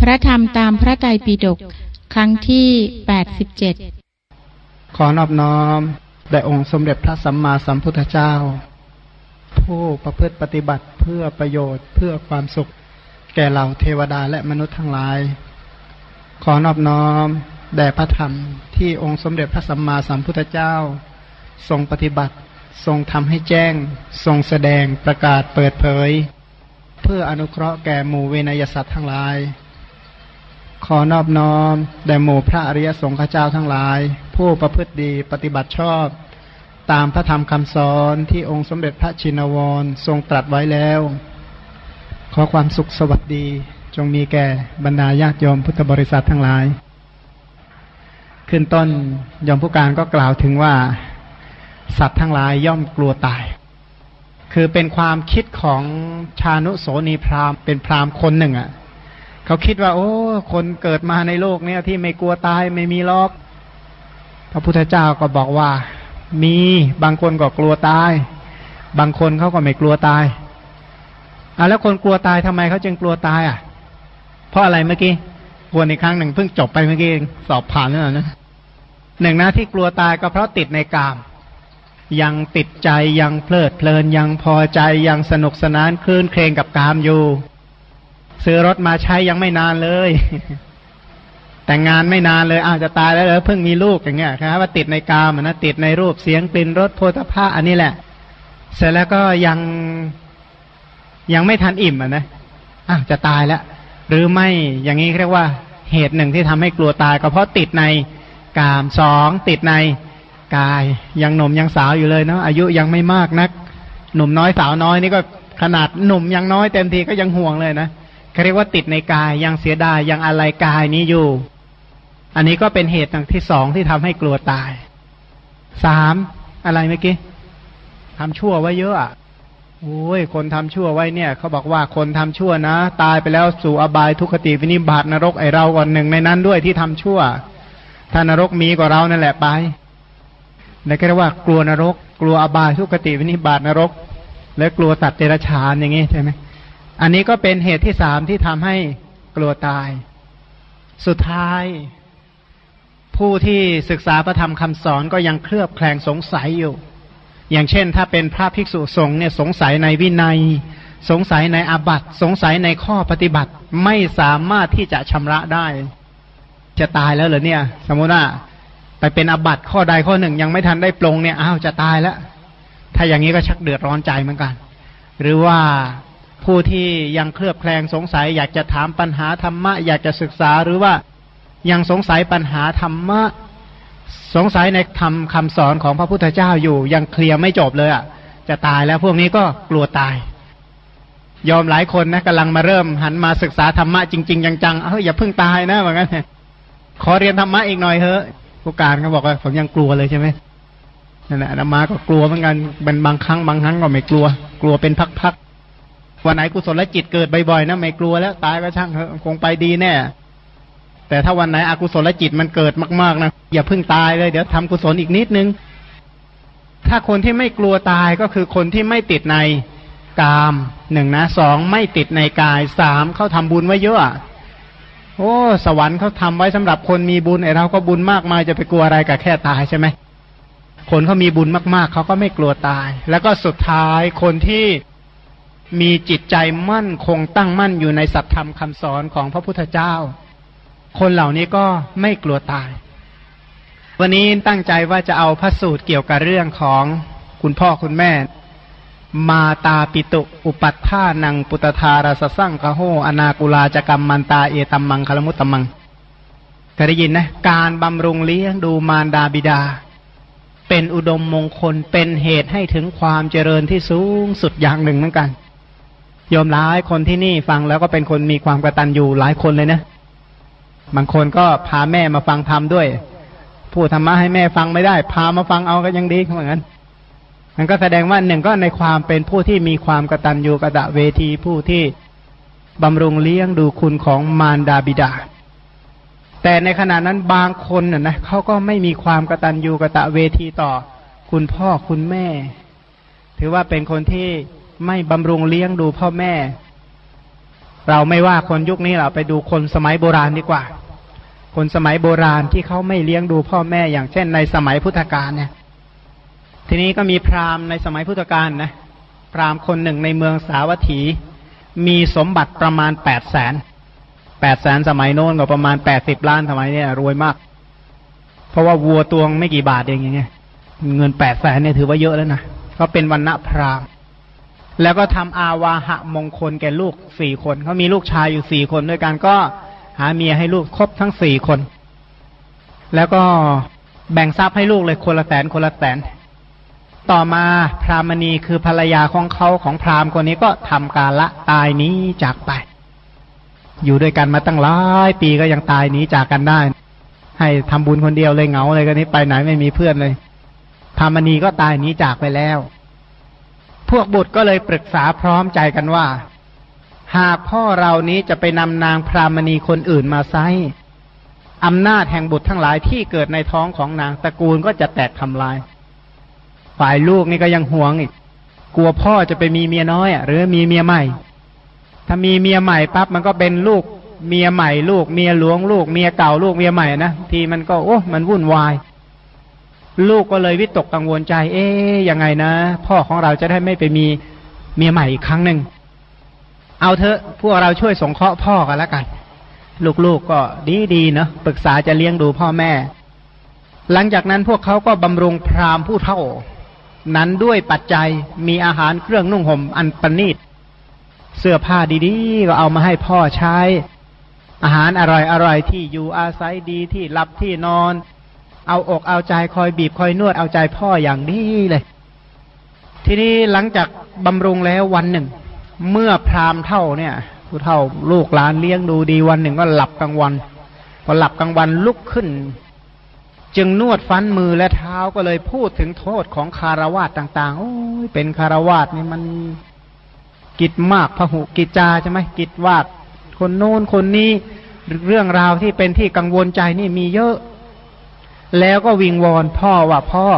พระธรรมตามพระไตรปิฎกครั้งที่แปดสิบเจ็ดขอนอบน้อมแด่องค์สมเด็จพระสัมมาสัมพุทธเจ้า ผู้ประพฤติปฏิบัติเพื่อประโยชน์เพื่อความสุข แก่เหล่าเทวดาและมนุษย์ทั้งหลาย ขอนอบน้อมแด่พระธรรมที่องค์สมเด็จพระสัมมาสัมพุทธเจ้า ทรงปฏิบัติทรงทำให้แจ้ง ทรงแสดงประกาศเปิดเผย เพื่ออนุเคราะห์แก่หมู่เวนยสัตว์ทั้งหลาย ขอนอบน้อมแด่หมู่พระอริยสงฆ์เจ้าทั้งหลาย ผู้ประพฤติดีปฏิบัติชอบ ตามพระธรรมคำสอนที่องค์สมเด็จพระชินวรทรงตรัสไว้แล้ว ขอความสุขสวัสดีจงมีแก่บรรดาญาติโยมพุทธบริษัททั้งหลาย ขึ้นต้นยมผู้การก็กล่าวถึงว่า สัตว์ทั้งหลายย่อมกลัวตาย คือเป็นความคิดของชานุโสนีพราหมณ์เป็นพราหมณ์คนหนึ่งอะ่ะ เขาคิดว่า โอ้ คนเกิดมาในโลกเนี้ยที่ไม่กลัวตายไม่มีลอกพระพุทธเจ้าก็บอกว่า มีบางคนก็กลัวตาย บางคนเขาก็ไม่กลัวตายอะแล้วคนกลัวตายทำไมเขาจึงกลัวตายอะ เพราะอะไรเมื่อกี้กลัวในครั้งหนึ่งเพิ่งจบไปเมื่อกี้สอบผ่านแล้วนะหนึ่งนะที่กลัวตายก็เพราะติดในกาม ยังติดใจยังเพลิดเพลินยังพอใจยังสนุกสนานคลื่นเครงกับกามอยู่ ซื้อรถมาใช้ยังไม่นานเลย แต่งงานไม่นานเลยอาจจะตายแล้วเพิ่งมีลูกอย่างเงี้ยครับว่าติดในกามนะติดในรูปเสียงกลิ่นรสโพธาภาอันนี้แหละ เสร็จแล้วก็ยังยังไม่ทันอิ่มอะนะอ้าวจะตายแล้ว หรือไม่อย่างนี้เรียกว่าเหตุหนึ่งที่ทำให้กลัวตาย ก็เพราะติดในกามสองติดในกาย ยังหนุ่มยังสาวอยู่เลยเนาะอายุยังไม่มากนัก หนุ่มน้อยสาวน้อยนี่ก็ขนาดหนุ่มยังน้อยเต็มทีก็ยังห่วงเลยนะ เขาเรียกว่าติดในกายยังเสียดายยังอะไรกายนี้อยู่ อันนี้ก็เป็นเหตุที่สองที่ทำให้กลัวตายสามอะไรเมื่อกี้ทำชั่วไว้เยอะอะโอ้ยคนทำชั่วไว้เนี่ยเขาบอกว่าคนทำชั่วนะ ตายไปแล้วสู่อบายทุกขติวินิบาตนรกไอเราก่อนหนึ่งในนั้นด้วยที่ทำชั่ว ถ้านรกมีกว่าเรานั่นแหละไปนั่นก็เรียกว่ากลัวนรก กลัวอบายทุกขติวินิบาตนรก และกลัวสัตว์เดรัจฉานอย่างนี้ใช่ไหม อันนี้ก็เป็นเหตุที่สามที่ทำให้กลัวตาย สุดท้าย ผู้ที่ศึกษาพระธรรมคำสอนก็ยังเคลือบแคลงสงสัยอยู่ อย่างเช่น ถ้าเป็นพระภิกษุสงฆ์เนี่ยสงสัยในวินัย สงสัยในอาบัติ สงสัยในข้อปฏิบัติไม่สามารถที่จะชำระได้ จะตายแล้วเหรอเนี่ย สมมติว่าไปเป็นอาบัติข้อใดข้อหนึ่งยังไม่ทันได้ปรงเนี่ยอ้าวจะตายแล้ว ถ้าอย่างนี้ก็ชักเดือดร้อนใจเหมือนกัน หรือว่า ผู้ที่ยังเคลือบแคลงสงสัย อยากจะถามปัญหาธรรมะ อยากจะศึกษาหรือว่ายังสงสัยปัญหาธรรมะ สงสัยในธรรมคาสอนของพระพุทธเจ้าอยู่ ยังเคลียร์ไม่จบเลยอะ จะตายแล้วพวกนี้ก็กลัวตาย ยอมหลายคนนะกำลังมาเริ่มหันมาศึกษาธรรมะจริง ๆ จังๆเฮ้ยอย่าเพิ่งตายนะเหมือนกันขอเรียนธรรมะอีกหน่อยเถอะผู้การเขาบอกว่าผมยังกลัวเลยใช่ไหมนั่นแหละธรรมะก็กลัวเหมือนกันเป็นบางครั้งบางครั้งก็ไม่กลัว กลัวเป็นพักๆ วันไหนกุศลจิตเกิดบ่อยๆนะไม่กลัวแล้วตายก็ช่างคงไปดีแน่ แต่ถ้าวันไหนอกุศลจิตมันเกิดมากๆนะอย่าเพิ่งตายเลยเดี๋ยวทำกุศลอีกนิดนึง ถ้าคนที่ไม่กลัวตายก็คือคนที่ไม่ติดในกามหนึ่งนะสองไม่ติดในกายสามเขาทำบุญไว้เยอะโอ้สวรรค์เขาทาไว้สำหรับคนมีบุญไอเราก็บุญมากมายจะไปกลัวอะไรกับแค่ตายใช่ไหมคนเขามีบุญมากๆเขาก็ไม่กลัวตาย แล้วก็สุดท้ายคนที่ มีจิตใจมั่นคงตั้งมั่นอยู่ในสัตธรรมคำสอนของพระพุทธเจ้า คนเหล่านี้ก็ไม่กลัวตาย วันนี้ตั้งใจว่าจะเอาพระสูตรเกี่ยวกับเรื่องของคุณพ่อคุณแม่ มาตาปิตุ อุปัฏฐานังปุตธารสสั่งกะโหอนากุลาจกรรมมันตาเอตัมมังคลมุตตมังเคยได้ยินนะ การบำรุงเลี้ยงดูมารดาบิดา เป็นอุดมมงคลเป็นเหตุให้ถึงความเจริญที่สูงสุดอย่างหนึ่งเหมือนกัน ยอมร้ายคนที่นี่ฟังแล้วก็เป็นคนมีความกระตันอยู่หลายคนเลยนะ บางคนก็พาแม่มาฟังธรรมด้วย พูดธรรมะให้แม่ฟังไม่ได้ พามาฟังเอาก็ยังดีเหมือนกันมันก็แสดงว่าหนึ่งก็ในความเป็นผู้ที่มีความกระตัญญูกระตะเวทีผู้ที่บำรุงเลี้ยงดูคุณของมารดาบิดา แต่ในขณะนั้นบางคนน่ะนะเขาก็ไม่มีความกระตัญญูกระตะเวทีต่อ คุณพ่อคุณแม่ ถือว่าเป็นคนที่ ไม่บำรุงเลี้ยงดูพ่อแม่ เราไม่ว่าคนยุคนี้เราไปดูคนสมัยโบราณดีกว่า คนสมัยโบราณที่เขาไม่เลี้ยงดูพ่อแม่ อย่างเช่น ในสมัยพุทธกาลเนี่ย ทีนี้ก็มีพราหมณ์ในสมัยพุทธกาลนะ พราหมณ์คนหนึ่งในเมืองสาวัตถี มีสมบัติประมาณแปดแสนแปดแสนสมัยโน้นก็ประมาณแปดสิบล้านสมัยนี้รวยมาก เพราะว่าวัวตวงไม่กี่บาทเองอย่างเงี้ยเงินแปดแสนเนี่ยถือว่าเยอะแล้วนะเขาเป็นวันณะพราหมณ์ แล้วก็ทำอาวาหะมงคลแก่ลูกสี่คนเขามีลูกชายอยู่สี่คนด้วยกันก็หาเมียให้ลูกครบทั้งสี่คน แล้วก็แบ่งทรัพย์ให้ลูกเลยคนละแสนคนละแสน ต่อมาพรามณีคือภรรยาของเขาของพรามคนนี้ก็ทำการละตายนี้จากไป อยู่ด้วยกันมาตั้งหลายปีก็ยังตายนี้จากกันได้ ให้ทำบุญคนเดียวเลยเหงาเลยก็นี้ไปไหนไม่มีเพื่อนเลยพรามณีก็ตายนี้จากไปแล้ว พวกบุตรก็เลยปรึกษาพร้อมใจกันว่า หากพ่อเรานี้จะไปนำนางพรามณีคนอื่นมาไซอำนาจแห่งบุตรทั้งหลายที่เกิดในท้องของนางตระกูลก็จะแตกทำลาย ฝ่ายลูกนี่ก็ยังห่วงอีก กลัวพ่อจะไปมีเมียน้อยอะหรือมีเมียใหม่ ถ้ามีเมียใหม่ปั๊บมันก็เป็นลูก เมียใหม่ ลูกเมียหลวงลูกเมียเก่าลูกเมียใหม่นะทีมันก็โอ้มันวุ่นวาย ลูกก็เลยวิตกกังวลใจ เอ๊ยยังไงนะ พ่อของเราจะได้ไม่ไปมีเมียใหม่อีกครั้งหนึ่ง เอาเถอะพวกเราช่วยสงเคราะห์พ่อกันแล้วกัน ลูกๆกก็ดีๆเนาะปรึกษาจะเลี้ยงดูพ่อแม่ หลังจากนั้นพวกเขาก็บำรุงพราหมณ์ผู้เท่า นั้นด้วยปัจจัยมีอาหารเครื่องนุ่งห่มอันประณีตเสื้อผ้าดีๆ ก็เอามาให้พ่อใช้ อาหารอร่อยๆที่อยู่อาศัยดีที่หลับที่นอน เอาอกเอาใจคอยบีบคอยนวดเอาใจพ่ออย่างนี้เลย ทีนี้หลังจากบำรุงแล้ววันหนึ่ง เมื่อพรามเท่าเนี่ยผู้เท่าลูกหลานเลี้ยงดูดีวันหนึ่งก็หลับกลางวัน พอหลับกลางวันลุกขึ้น จึงนวดฟันมือและเท้าก็เลยพูดถึงโทษของคารวาสต่าง ๆ โอ้ยเป็นคารวาสนี่มันกิจมากพหุกิจจาใช่ไหมกิจวาดคนโน้นคนนี้เรื่องราวที่เป็นที่กังวลใจนี่มีเยอะ แล้วก็วิงวอนพ่อว่าพ่อ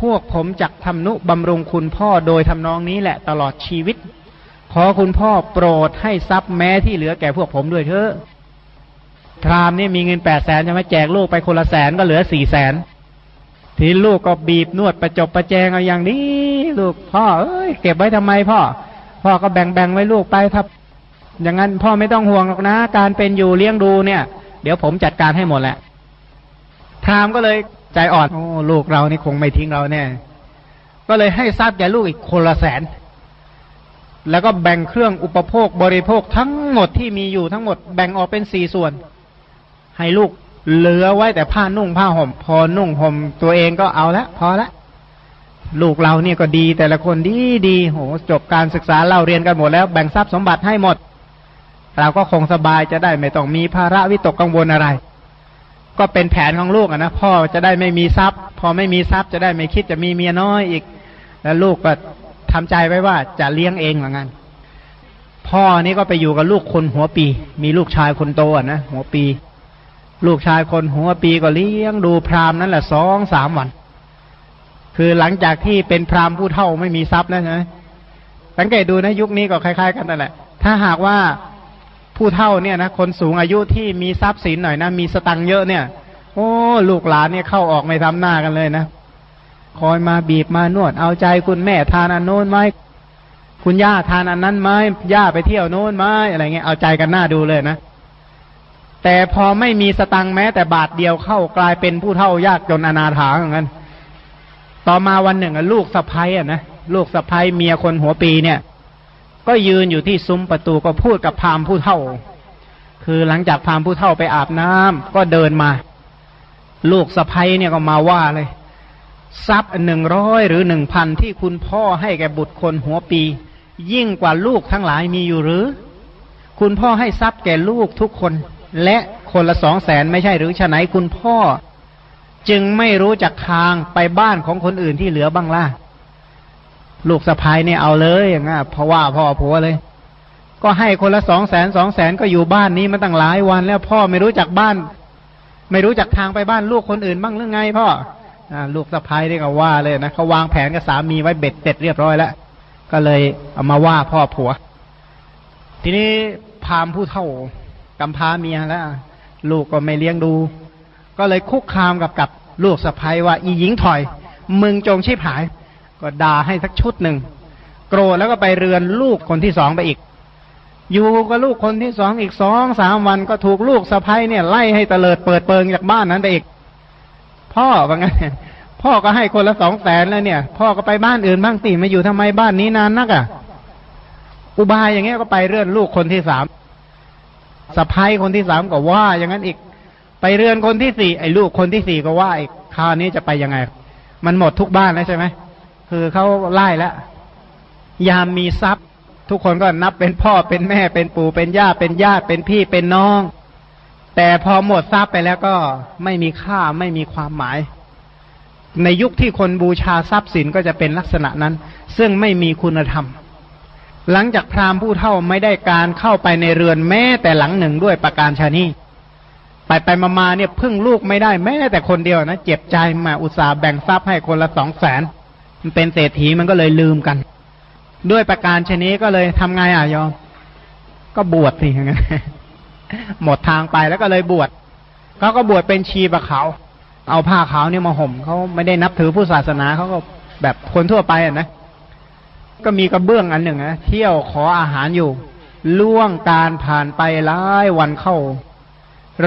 พวกผมจักทำนุบำรุงคุณพ่อโดยทำนองนี้แหละตลอดชีวิต ขอคุณพ่อโปรดให้ทรัพย์แม้ที่เหลือแก่พวกผมด้วยเถอะพรามนี่มีเงินแปดแสนใช่ไหมแจกลูกไปคนละแสนก็เหลือสี่แสนทีลูกก็บีบนวดประจบประแจงเอาอย่างนี้ ลูกพ่อเอ้ยเก็บไว้ทำไมพ่อ พ่อก็แบ่งแบ่งไว้ลูกไปถ้าอย่างนั้นพ่อไม่ต้องห่วงหรอกนะ การเป็นอยู่เลี้ยงดูเนี่ย เดี๋ยวผมจัดการให้หมดแหละ พรามก็เลยใจอ่อนโอ้ลูกเรานี่คงไม่ทิ้งเราแน่ ก็เลยให้ทรัพย์แก่ลูกอีกคนละแสน แล้วก็แบ่งเครื่องอุปโภคบริโภคทั้งหมดที่มีอยู่ทั้งหมดแบ่งออกเป็นสี่ส่วน ให้ลูกเหลือไว้แต่ผ้านุ่งผ้าห่ม พอนุ่งห่มตัวเองก็เอาละพอละลูกเราเนี่ยก็ดีแต่ละคนดีดีโหจบการศึกษาเล่าเรียนกันหมดแล้วแบ่งทรัพย์สมบัติให้หมด เราก็คงสบายจะได้ไม่ต้องมีภาระวิตกกังวลอะไร ก็เป็นแผนของลูกนะพ่อจะได้ไม่มีทรัพย์ พอไม่มีทรัพย์จะได้ไม่คิดจะมีเมียน้อยอีก แล้วลูกก็ทำใจไว้ว่าจะเลี้ยงเองเหมือนกันพ่อนี่ก็ไปอยู่กับลูกคนหัวปี มีลูกชายคนโตอะนะหัวปี ลูกชายคนหัวปีก็เลี้ยงดูพรามนั่นแหละสองสามวัน คือหลังจากที่เป็นพรามผู้เท่าไม่มีทรัพย์แล้วใช่ไหมสังเกตดูนะยุคนี้ก็คล้าย ๆ กันนั่นแหละ ถ้าหากว่า ผู้เท่าเนี่ยนะคนสูงอายุที่มีทรัพย์สินหน่อยนะมีสตังเยอะเนี่ย โอ้ลูกหลานเนี่ยเข้าออกไม่ทำหน้ากันเลยนะคอยมาบีบมานวดเอาใจคุณแม่ทานอันโน้นไหมคุณย่าทานอันนั้นไหมย่าไปเที่ยวโน้นไหมอะไรเงี้ยเอาใจกันหน้าดูเลยนะ แต่พอไม่มีสตังแม้ แต่บาทเดียวเข้ากลายเป็นผู้เท่ายากจนอนาถาอย่างนั้นต่อมาวันหนึ่งลูกสะพ้ายอะนะลูกสะพ้ายเมียคนหัวปีเนี่ย ก็ยืนอยู่ที่ซุ้มประตูก็พูดกับพามผู้เท่า คือหลังจากพามผู้เท่าไปอาบน้ำก็เดินมา ลูกสะพ้ยเนี่ยก็มาว่าเลย ทรัพย์หนึ่งร้อยหรือหนึ่งพันที่คุณพ่อให้แก่บุตรคนหัวปี ยิ่งกว่าลูกทั้งหลายมีอยู่หรือ คุณพ่อให้ทรัพย์แก่ลูกทุกคน และคนละสองแสนไม่ใช่หรือฉะไหนคุณพ่อ จึงไม่รู้จักทางไปบ้านของคนอื่นที่เหลือบ้างล่ะ ลูกสะพ้ายเนี่ยเอาเลยอย่างงี้เพราะว่าพ่อผัวเลย ก็ให้คนละสองแสนสองแสนก็อยู่บ้านนี้มาตั้งหลายวัน แล้วพ่อไม่รู้จักบ้าน ไม่รู้จักทางไปบ้านลูกคนอื่นบ้างหรือไงพ่ออลูกสะพ้ายนี่ก็ว่าเลยนะเขาวางแผนกับสามีไว้เบ็ดเสร็จเรียบร้อยแล้วก็เลยเอามาว่าพ่อผัว ทีนี้พามผู้เท่ากำพร้าเมียแล้วลูกก็ไม่เลี้ยงดู ก็เลยคุกคามกับกับลูกสะพ้ยว่า อีหญิงถอย มึงจงชีพหาย ก็ด่าให้สักชุดหนึ่งโกรธแล้วก็ไปเรือนลูกคนที่สองไปอีก อยู่กับลูกคนที่สองอีกสองสามวันก็ถูกลูกสะพ้ยเนี่ยไล่ให้เตลิดเปิดเปิงจากบ้านนั้นไปอีก พ่อว่างั้นพ่อก็ให้คนละสองแสนแล้วเนี่ย พ่อก็ไปบ้านอื่นบ้างตีมาอยู่ทำไมบ้านนี้นานนักอะ อุบายอย่างเงี้ยก็ไปเรื่อนลูกคนที่สามสะพ้ยคนที่สามก็ว่าอย่างนั้นอีก ไปเรือนคนที่สี่ไอ้ลูกคนที่สี่ก็ว่าอีกคราวนี้จะไปยังไง มันหมดทุกบ้านแล้วใช่ไหม คือเขาไล่แล้วยามมีทรัพย์ ทุกคนก็นับเป็นพ่อเป็นแม่เป็นปู่เป็นย่าเป็นญาติเป็นพี่เป็นน้อง แต่พอหมดทรัพย์ไปแล้วก็ไม่มีค่าไม่มีความหมาย ในยุคที่คนบูชาทรัพย์สินก็จะเป็นลักษณะนั้น ซึ่งไม่มีคุณธรรม หลังจากพราหมณ์ผู้เท่าไม่ได้การเข้าไปในเรือนแม้แต่หลังหนึ่งด้วยประการชานี้ไปไปมาๆเนี่ยพึ่งลูกไม่ได้แม้แต่คนเดียวนะ เจ็บใจมาอุตส่าห์แบ่งทรัพย์ให้คนละสองแสน มันเป็นเศรษฐีมันก็เลยลืมกัน ด้วยประการชนี้ก็เลยทำไงอะยอม ก็บวชสิอย่างเงี้ยหมดทางไปแล้วก็เลยบวชเขาก็บวชเป็นชีบะเขาเอาผ้าขาวเนี่ยมาห่มเขาไม่ได้นับถือผู้ศาสนาเขาก็แบบคนทั่วไปอะนะก็มีกระเบื้องอันหนึ่งนะเที่ยวขออาหารอยู่ ล่วงการผ่านไปหลายวันเข้า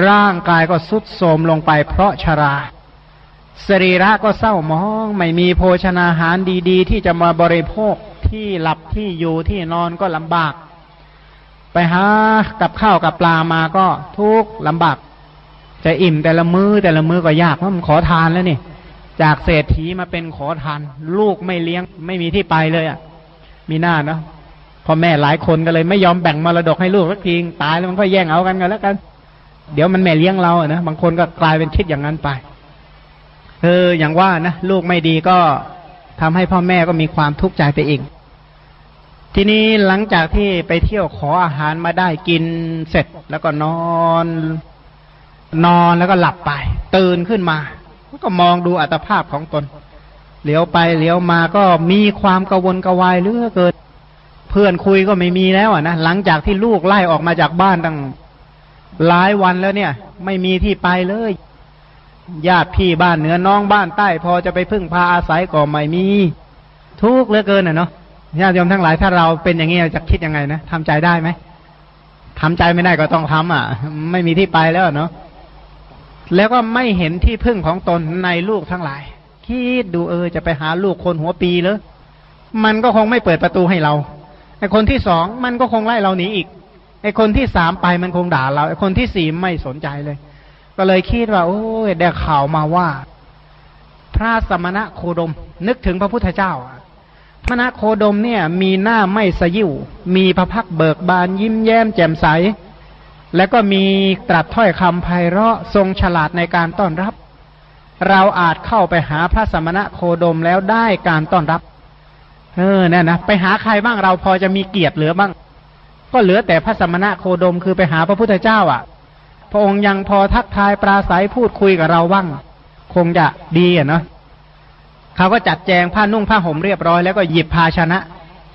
ร่างกายก็สุดโทมลงไปเพราะชรา สรีระก็เศร้ามอง ไม่มีโภชนาหารดี ๆ ที่จะมาบริโภคที่หลับที่อยู่ที่นอนก็ลำบาก ไปหากับข้าวกับปลามาก็ทุกข์ลำบาก จะอิ่มแต่ละมือ้อแต่ละมื้อก็ยากเพราะมันขอทานแล้วนี่จากเศรษฐีมาเป็นขอทาน ลูกไม่เลี้ยงไม่มีที่ไปเลยอะ มีหน้าเนาะพ่อแม่หลายคนก็เลยไม่ยอมแบ่งมรดกให้ลูกสักทีตายแล้วมันก็แย่งเอากันกันแล้วกัน เดี๋ยวมันแม่เลี้ยงเราอะนะบางคนก็กลายเป็นคิดอย่างนั้นไป เอออย่างว่านะลูกไม่ดีก็ทำให้พ่อแม่ก็มีความทุกข์ใจไปอีก ทีนี้หลังจากที่ไปเที่ยวขออาหารมาได้กินเสร็จแล้วก็นอน นอนแล้วก็หลับไป ตื่นขึ้นมาก็มองดูอัตภาพของตนเหลียวไปเหลียวมาก็มีความกังวลกวายเลือเกินเพื่อนคุยก็ไม่มีแล้วอะนะหลังจากที่ลูกไล่ออกมาจากบ้านตั้งหลายวันแล้วเนี่ย ไม่มีที่ไปเลย ญาติพี่บ้านเหนือน้องบ้านใต้ พอจะไปพึ่งพาอาศัยก็ไม่มี ทุกข์เหลือเกินอะเนาะญาติโยมทั้งหลายถ้าเราเป็นอย่างนี้เราจะคิดยังไงนะทำใจได้ไหมทำใจไม่ได้ก็ต้องทำอะ ไม่มีที่ไปแล้วเนาะแล้วก็ไม่เห็นที่พึ่งของตนในลูกทั้งหลาย คิดดูเออจะไปหาลูกคนหัวปีเลยมันก็คงไม่เปิดประตูให้เราไอคนที่สองมันก็คงไล่เราหนีอีกไอคนที่สามไปมันคงด่าเราไอคนที่สี่ไม่สนใจเลย ก็เลยคิดว่า โอ้ยได้ข่าวมาว่า พระสมณะโคดม นึกถึงพระพุทธเจ้าพระนะโคดมเนี่ย มีหน้าไม่สยิวมีพระพักเบิกบานยิ้มแย้มแจ่มใส แล้วก็มีตรัสถ้อยคำไพเราะทรงฉลาดในการต้อนรับ เราอาจเข้าไปหาพระสมณะโคดมแล้วได้การต้อนรับ เออเนี่ยนะไปหาใครบ้างเราพอจะมีเกียรติเหลือบ้าง ก็เหลือแต่พระสมณะโคดมคือไปหาพระพุทธเจ้าอะ พระองค์ยังพอทักทายปราศัยพูดคุยกับเราบ้าง คงจะดีอะเนาะเขาก็จัดแจงผ้านุ่งผ้าห่มเรียบร้อยแล้วก็หยิบภาชนะ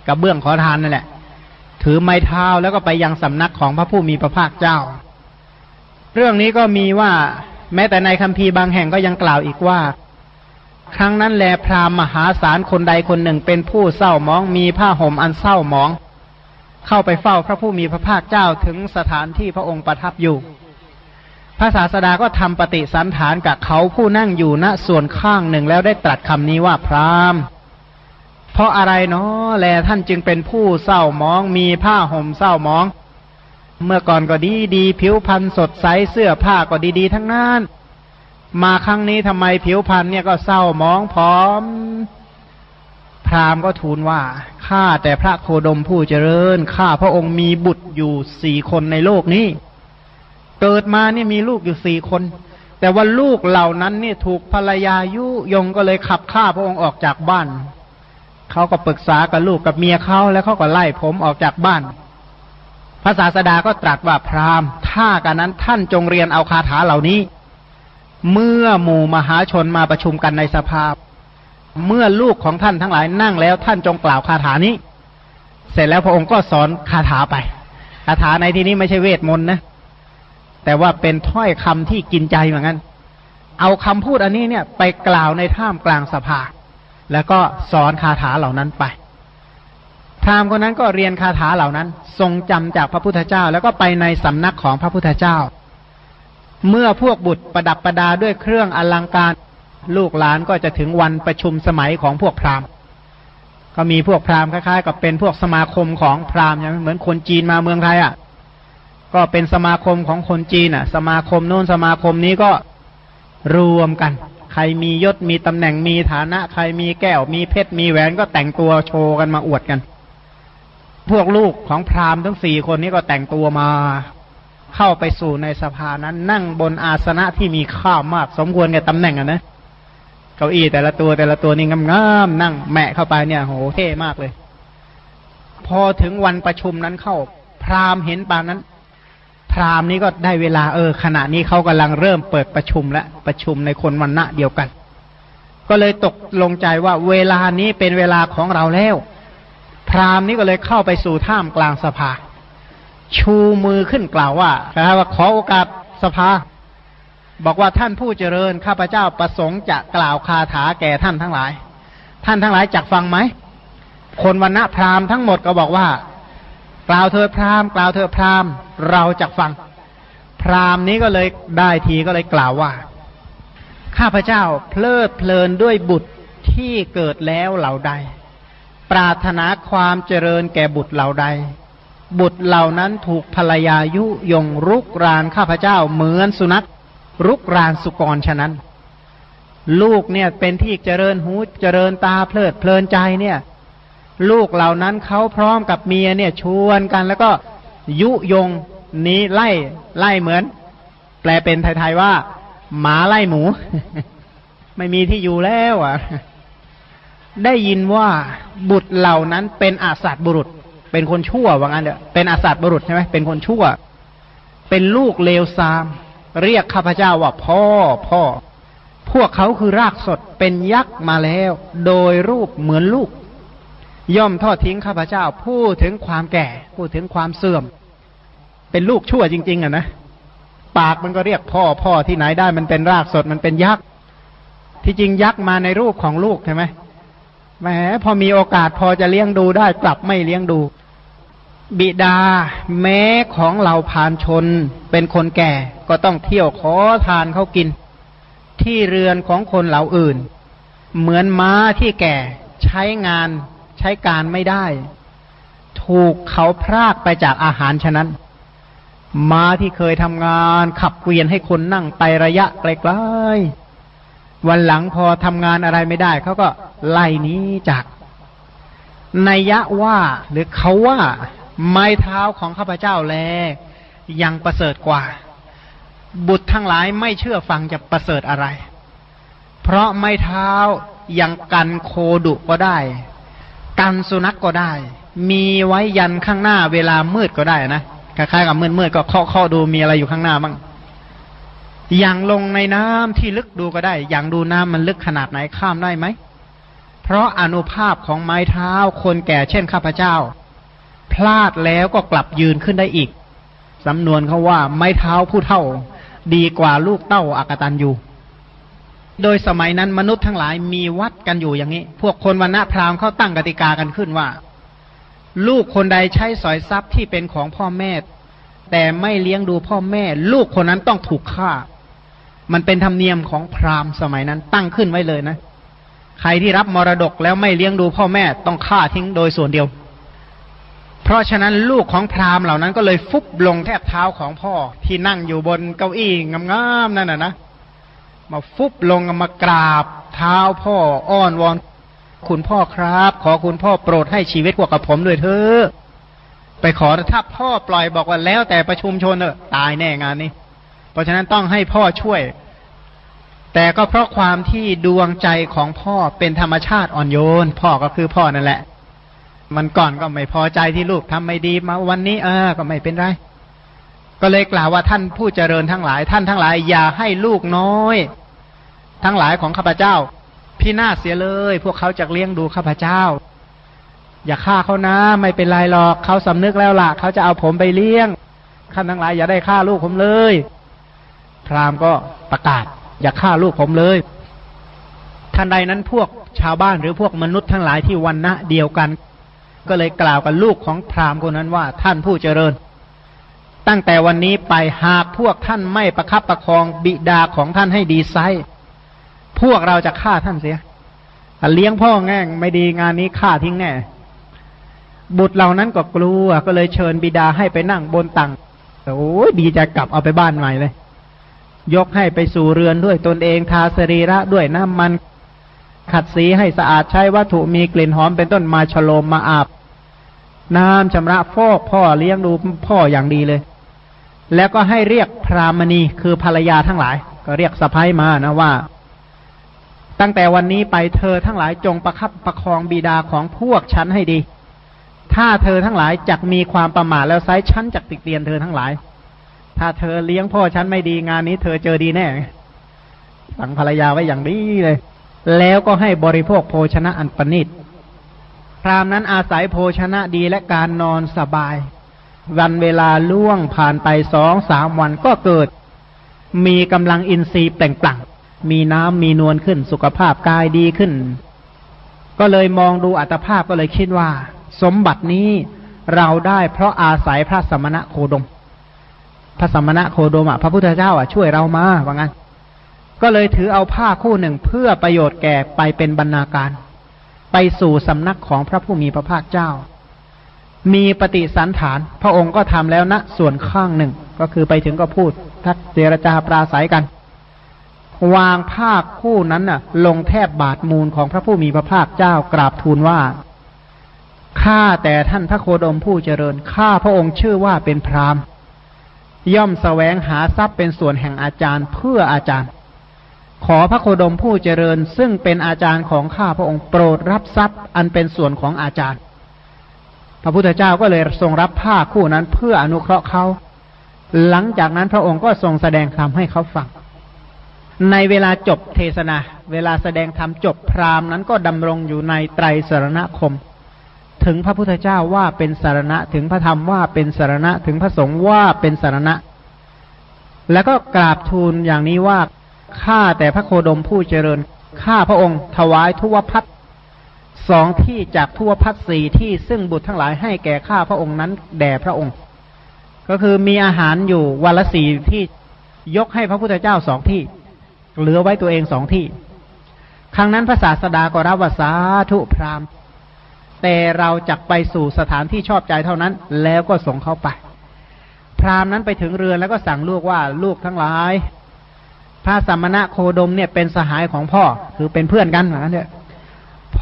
กับเบื้องขอทานนั่นแหละ ถือไม้เท้าแล้วก็ไปยังสำนักของพระผู้มีพระภาคเจ้า เรื่องนี้ก็มีว่าแม้แต่ในคัมภีร์บางแห่งก็ยังกล่าวอีกว่า ครั้งนั้นแลพราหมณ์มหาศาลคนใดคนหนึ่งเป็นผู้เศร้ามองมีผ้าห่มอันเศร้ามอง เข้าไปเฝ้าพระผู้มีพระภาคเจ้าถึงสถานที่พระองค์ประทับอยู่ ระศาสดาก็ทำปฏิสันฐานกับเขาผู้นั่งอยู่ณส่วนข้างหนึ่งแล้วได้ตรัสคำนี้ว่าพราหมณ์ เพราะอะไรเนาะแลท่านจึงเป็นผู้เศร้ามอง มีผ้าห่มเศร้ามอง เมื่อก่อนก็ดีดี ผิวพรรณสดใสเสื้อผ้าก็ดี ๆ ทั้งนั้น มาครั้งนี้ทำไมผิวพรรณเนี่ยก็เศร้ามองพร้อม พราหมณ์ก็ทูลว่าข้าแต่พระโคดมผู้เจริญข้าพระองค์มีบุตรอยู่สี่คนในโลกนี้ เกิดมาเนี่ยมีลูกอยู่สี่คน แต่ว่าลูกเหล่านั้นเนี่ยถูกภรรยายุยงก็เลยขับข้าพระองค์ออกจากบ้านเขาก็ปรึกษากับลูกกับเมียเขาแล้วเขาก็ไล่ผมออกจากบ้านพระศาสดาก็ตรัสว่าพราหมณ์ ถ้ากันนั้นท่านจงเรียนเอาคาถาเหล่านี้ เมื่อหมู่มหาชนมาประชุมกันในสภา เมื่อลูกของท่านทั้งหลายนั่งแล้วท่านจงกล่าวคาถานี้ เสร็จแล้วพระองค์ก็สอนคาถาไป คาถาในที่นี้ไม่ใช่เวทมนต์นะ แต่ว่าเป็นถ้อยคำที่กินใจเหมือนกันเอาคำพูดอันนี้เนี่ยไปกล่าวในท่ามกลางสภา แล้วก็สอนคาถาเหล่านั้นไปพราหมณ์คนนั้นก็เรียนคาถาเหล่านั้น ทรงจำจากพระพุทธเจ้า แล้วก็ไปในสำนักของพระพุทธเจ้า เมื่อพวกบุตรประดับประดาด้วยเครื่องอลังการ ลูกหลานก็จะถึงวันประชุมสมัยของพวกพราหมณ์ ก็มีพวกพราหมณ์คล้ายๆ กับเป็นพวกสมาคมของพราหมณ์อย่างเหมือนคนจีนมาเมืองไทยอะ ก็เป็นสมาคมของคนจีนอะ สมาคมโน้นสมาคมนี้ก็รวมกัน ใครมียศมีตำแหน่งมีฐานะ ใครมีแก้ว มีเพชรมีแหวนก็แต่งตัวโชว์กันมาอวดกัน พวกลูกของพราหมณ์ทั้งสี่คนนี้ก็แต่งตัวมา เข้าไปสู่ในสภานั้น นั่งบนอาสนะที่มีค่ามาก สมควรกับตำแหน่งอะนะเก้าอี้แต่ละตัวแต่ละตัวนี่งามๆนั่งแมะเข้าไปเนี่ยโหเท่มากเลย พอถึงวันประชุมนั้นเข้า พราหมณ์เห็นปานนั้น พราหมณ์นี้ก็ได้เวลาเออขณะนี้เขากำลังเริ่มเปิดประชุมและประชุมในคนวันณะเดียวกัน ก็เลยตกลงใจว่าเวลานี้เป็นเวลาของเราแล้ว พราหมณ์นี้ก็เลยเข้าไปสู่ท่ามกลางสภา ชูมือขึ้นกล่าวว่าครับว่าขอโอกาสสภา บอกว่าท่านผู้เจริญข้าพเจ้าประสงค์จะกล่าวคาถาแก่ท่านทั้งหลาย ท่านทั้งหลายจักฟังไหมคนวันณะพราหมณ์ทั้งหมดก็บอกว่า กล่าวเธอพราหมณ์กล่าวเธอพราหมณ์เราจักฟัง พราหมณ์นี้ก็เลยได้ทีก็เลยกล่าวว่า ข้าพเจ้าเพลิดเพลินด้วยบุตรที่เกิดแล้วเหล่าใด ปรารถนาความเจริญแก่บุตรเหล่าใด บุตรเหล่านั้นถูกภรรยายุยงรุกรานข้าพเจ้าเหมือนสุนัขรุกรานสุกรฉะนั้น ลูกเนี่ยเป็นที่เจริญหูเจริญตาเพลิดเพลินใจเนี่ย ลูกเหล่านั้นเขาพร้อมกับเมียเนี่ยชวนกันแล้วก็ยุยงนี้ไล่ไล่เหมือน แปลเป็นไทยๆว่า หมาไล่หมู ไม่มีที่อยู่แล้วอะ ได้ยินว่าบุตรเหล่านั้นเป็นอาสัตบุรุษ เป็นคนชั่วว่างั้นเถอะเป็นอาสัตบุรุษใช่ไหมเป็นคนชั่ว เป็นลูกเลวทราม เรียกข้าพเจ้าว่าพ่อพ่อ พวกเขาคือรากสดเป็นยักษ์มาแล้ว โดยรูปเหมือนลูก ย่อมทอดทิ้งข้าพเจ้า พูดถึงความแก่ พูดถึงความเสื่อม เป็นลูกชั่วจริง ๆอะนะปากมันก็เรียกพ่อพ่อที่ไหนได้มันเป็นรากสดมันเป็นยักษ์ที่จริงยักษ์มาในรูปของลูกใช่ไหมแหมพอมีโอกาสพอจะเลี้ยงดูได้กลับไม่เลี้ยงดู บิดาแม้ของเราพานชน เป็นคนแก่ ก็ต้องเที่ยวขอทานเขากิน ที่เรือนของคนเหล่าอื่น เหมือนม้าที่แก่ใช้งาน ช้การไม่ได้ ถูกเขาพรากไปจากอาหารฉะนั้น ม้าที่เคยทำงานขับเกวียนให้คนนั่งไประยะไกลๆวันหลังพอทำงานอะไรไม่ได้ เขาก็ไล่นี้จากนัยยะว่าหรือเขาว่า ไม้เท้าของข้าพเจ้าแล ยังประเสริฐกว่า บุตรทั้งหลายไม่เชื่อฟังจะประเสริฐอะไร เพราะไม้เท้ายังกันโคดุก็ได้ กันสุนัขกก็ได้ มีไว้ยันข้างหน้าเวลามืดก็ได้นะคล้ายๆกับมืดมืดๆก็เคาะเคาะดูมีอะไรอยู่ข้างหน้าบ้างอย่างลงในน้ำที่ลึกดูก็ได้ อย่างดูน้ำมันลึกขนาดไหนข้ามได้ไหม เพราะอนุภาพของไม้เท้าคนแก่เช่นข้าพเจ้า พลาดแล้วก็กลับยืนขึ้นได้อีกสำนวนเขาว่าไม้เท้าผู้เท่า ดีกว่าลูกเต้าอากตันอยู่ โดยสมัยนั้นมนุษย์ทั้งหลายมีวัดกันอยู่อย่างนี้ พวกคนวันณะพราหมณ์เขาตั้งกติกากันขึ้นว่า ลูกคนใดใช้สอยทรัพย์ที่เป็นของพ่อแม่ แต่ไม่เลี้ยงดูพ่อแม่ ลูกคนนั้นต้องถูกฆ่า มันเป็นธรรมเนียมของพราหมณ์สมัยนั้นตั้งขึ้นไว้เลยนะ ใครที่รับมรดกแล้วไม่เลี้ยงดูพ่อแม่ต้องฆ่าทิ้งโดยส่วนเดียว เพราะฉะนั้นลูกของพราหมณ์เหล่านั้นก็เลยฟุบลงแทบเท้าของพ่อที่นั่งอยู่บนเก้าอี้งามๆนั่นน่ะนะ มาฟุบลงมากราบ เท้าพ่ออ้อนวอน คุณพ่อครับ ขอคุณพ่อโปรดให้ชีวิตพวกกับผมด้วยเถอะไปขอถ้าพ่อปล่อยบอกว่าแล้วแต่ประชุมชนเออตายแน่งานนี้ เพราะฉะนั้นต้องให้พ่อช่วย แต่ก็เพราะความที่ดวงใจของพ่อเป็นธรรมชาติอ่อนโยน พ่อก็คือพ่อนั่นแหละ มันก่อนก็ไม่พอใจที่ลูกทำไม่ดีมาวันนี้เออก็ไม่เป็นไร ก็เลยกล่าวว่าท่านผู้เจริญทั้งหลาย ท่านทั้งหลายอย่าให้ลูกน้อย ทั้งหลายของข้าพเจ้าพี่นาศเสียเลย พวกเขาจะเลี้ยงดูข้าพเจ้า อย่าฆ่าเขานะ ไม่เป็นไรหรอกเขาสำนึกแล้วล่ะเขาจะเอาผมไปเลี้ยงท่านทั้งหลายอย่าได้ฆ่าลูกผมเลย พราหมณ์ก็ประกาศ อย่าฆ่าลูกผมเลยทันใดนั้นพวกชาวบ้านหรือพวกมนุษย์ทั้งหลายที่วันณะเดียวกัน ก็เลยกล่าวกับลูกของพราหมณ์คนนั้นว่าท่านผู้เจริญ ตั้งแต่วันนี้ไปหากพวกท่านไม่ประคับประคองบิดาของท่านให้ดีไซพวกเราจะฆ่าท่านเสียเลี้ยงพ่อแง่งไม่ดีงานนี้ฆ่าทิ้งแน่ บุตรเหล่านั้นก็กลัว ก็เลยเชิญบิดาให้ไปนั่งบนตังโอ้ยดีจะกลับเอาไปบ้านใหม่เลย ยกให้ไปสู่เรือนด้วยตนเองทาสรีระด้วยน้ำมัน ขัดสีให้สะอาดใช้วัตถุมีกลิ่นหอมเป็นต้นมาฉโลมมาอาบ น้ำชำระฟอกพ่อเลี้ยงดูพ่ออย่างดีเลย แล้วก็ให้เรียกพรามณีคือภรรยาทั้งหลาย ก็เรียกสะพ้ายมานะว่า ตั้งแต่วันนี้ไปเธอทั้งหลายจงประคับประคองบิดาของพวกฉันให้ดี ถ้าเธอทั้งหลายจักมีความประมาทแล้วไซฉันจักติเตียนเธอทั้งหลาย ถ้าเธอเลี้ยงพ่อฉันไม่ดีงานนี้ เธอเจอดีแน่สั่งภรรยาไว้อย่างดีเลย แล้วก็ให้บริโภคโภชนะอันประณีตพรามนั้นอาศัยโภชนะดีและการนอนสบาย วันเวลาล่วงผ่านไปสองสามวันก็เกิด มีกำลังอินทรีย์แปล่งปลั่งมีน้ำมีนวลขึ้นสุขภาพกายดีขึ้น ก็เลยมองดูอัตภาพก็เลยคิดว่า สมบัตินี้เราได้เพราะอาศัยพระสมณะโคดม พระสมณะโคดมอะพระพุทธเจ้าอะช่วยเรามาว่างั้น ก็เลยถือเอาผ้าคู่หนึ่งเพื่อประโยชน์แก่ไปเป็นบรรณาการ ไปสู่สำนักของพระผู้มีพระภาคเจ้า มีปฏิสันฐาน พระองค์ก็ทำแล้วณนะส่วนข้างหนึ่ง ก็คือไปถึงก็พูด ทักเจรจาปราศัยกัน วางผ้าคู่นั้นน่ะ ลงแทบบาทมูลของพระผู้มีพระภาคเจ้ากราบทูลว่าข้าแต่ท่านพระโคดมผู้เจริญข้าพระองค์ชื่อว่าเป็นพรามย่อมสแสวงหาทรัพย์เป็นส่วนแห่งอาจารย์เพื่ออาจารย์ ขอพระโคดมผู้เจริญ ซึ่งเป็นอาจารย์ของข้าพระองค์โปรดรับทรัพย์อันเป็นส่วนของอาจารย์ พระพุทธเจ้าก็เลยทรงรับผ้าคู่นั้นเพื่ออนุเคราะห์เขา หลังจากนั้นพระองค์ก็ทรงแสดงธรรมให้เขาฟัง ในเวลาจบเทศนา เวลาแสดงธรรมจบพราหมณ์นั้นก็ดำรงอยู่ในไตรสรณคม ถึงพระพุทธเจ้าว่าเป็นสารณะ ถึงพระธรรมว่าเป็นสารณะ ถึงพระสงฆ์ว่าเป็นสารณะ แล้วก็กราบทูลอย่างนี้ว่า ข้าแต่พระโคดมผู้เจริญ ข้าพระองค์ถวายทุวพัฒ สองที่จากทุวพัฒสี่ที่ซึ่งบุตรทั้งหลายให้แก่ข้าพระองค์นั้น แด่พระองค์ ก็คือมีอาหารอยู่วันละสี่ที่ยกให้พระพุทธเจ้าสองที่ เหลือไว้ตัวเองสองที่ ครั้งนั้นพระศาสดาก็รับว่าสาธุพรามแต่เราจักไปสู่สถานที่ชอบใจเท่านั้น แล้วก็ส่งเขาไป พรามนั้นไปถึงเรือนแล้วก็สั่งลูกว่าลูกทั้งหลายพระสัมมณะโคดมเนี่ยเป็นสหายของพ่อ คือเป็นเพื่อนกันเหมือนกันเนี่ย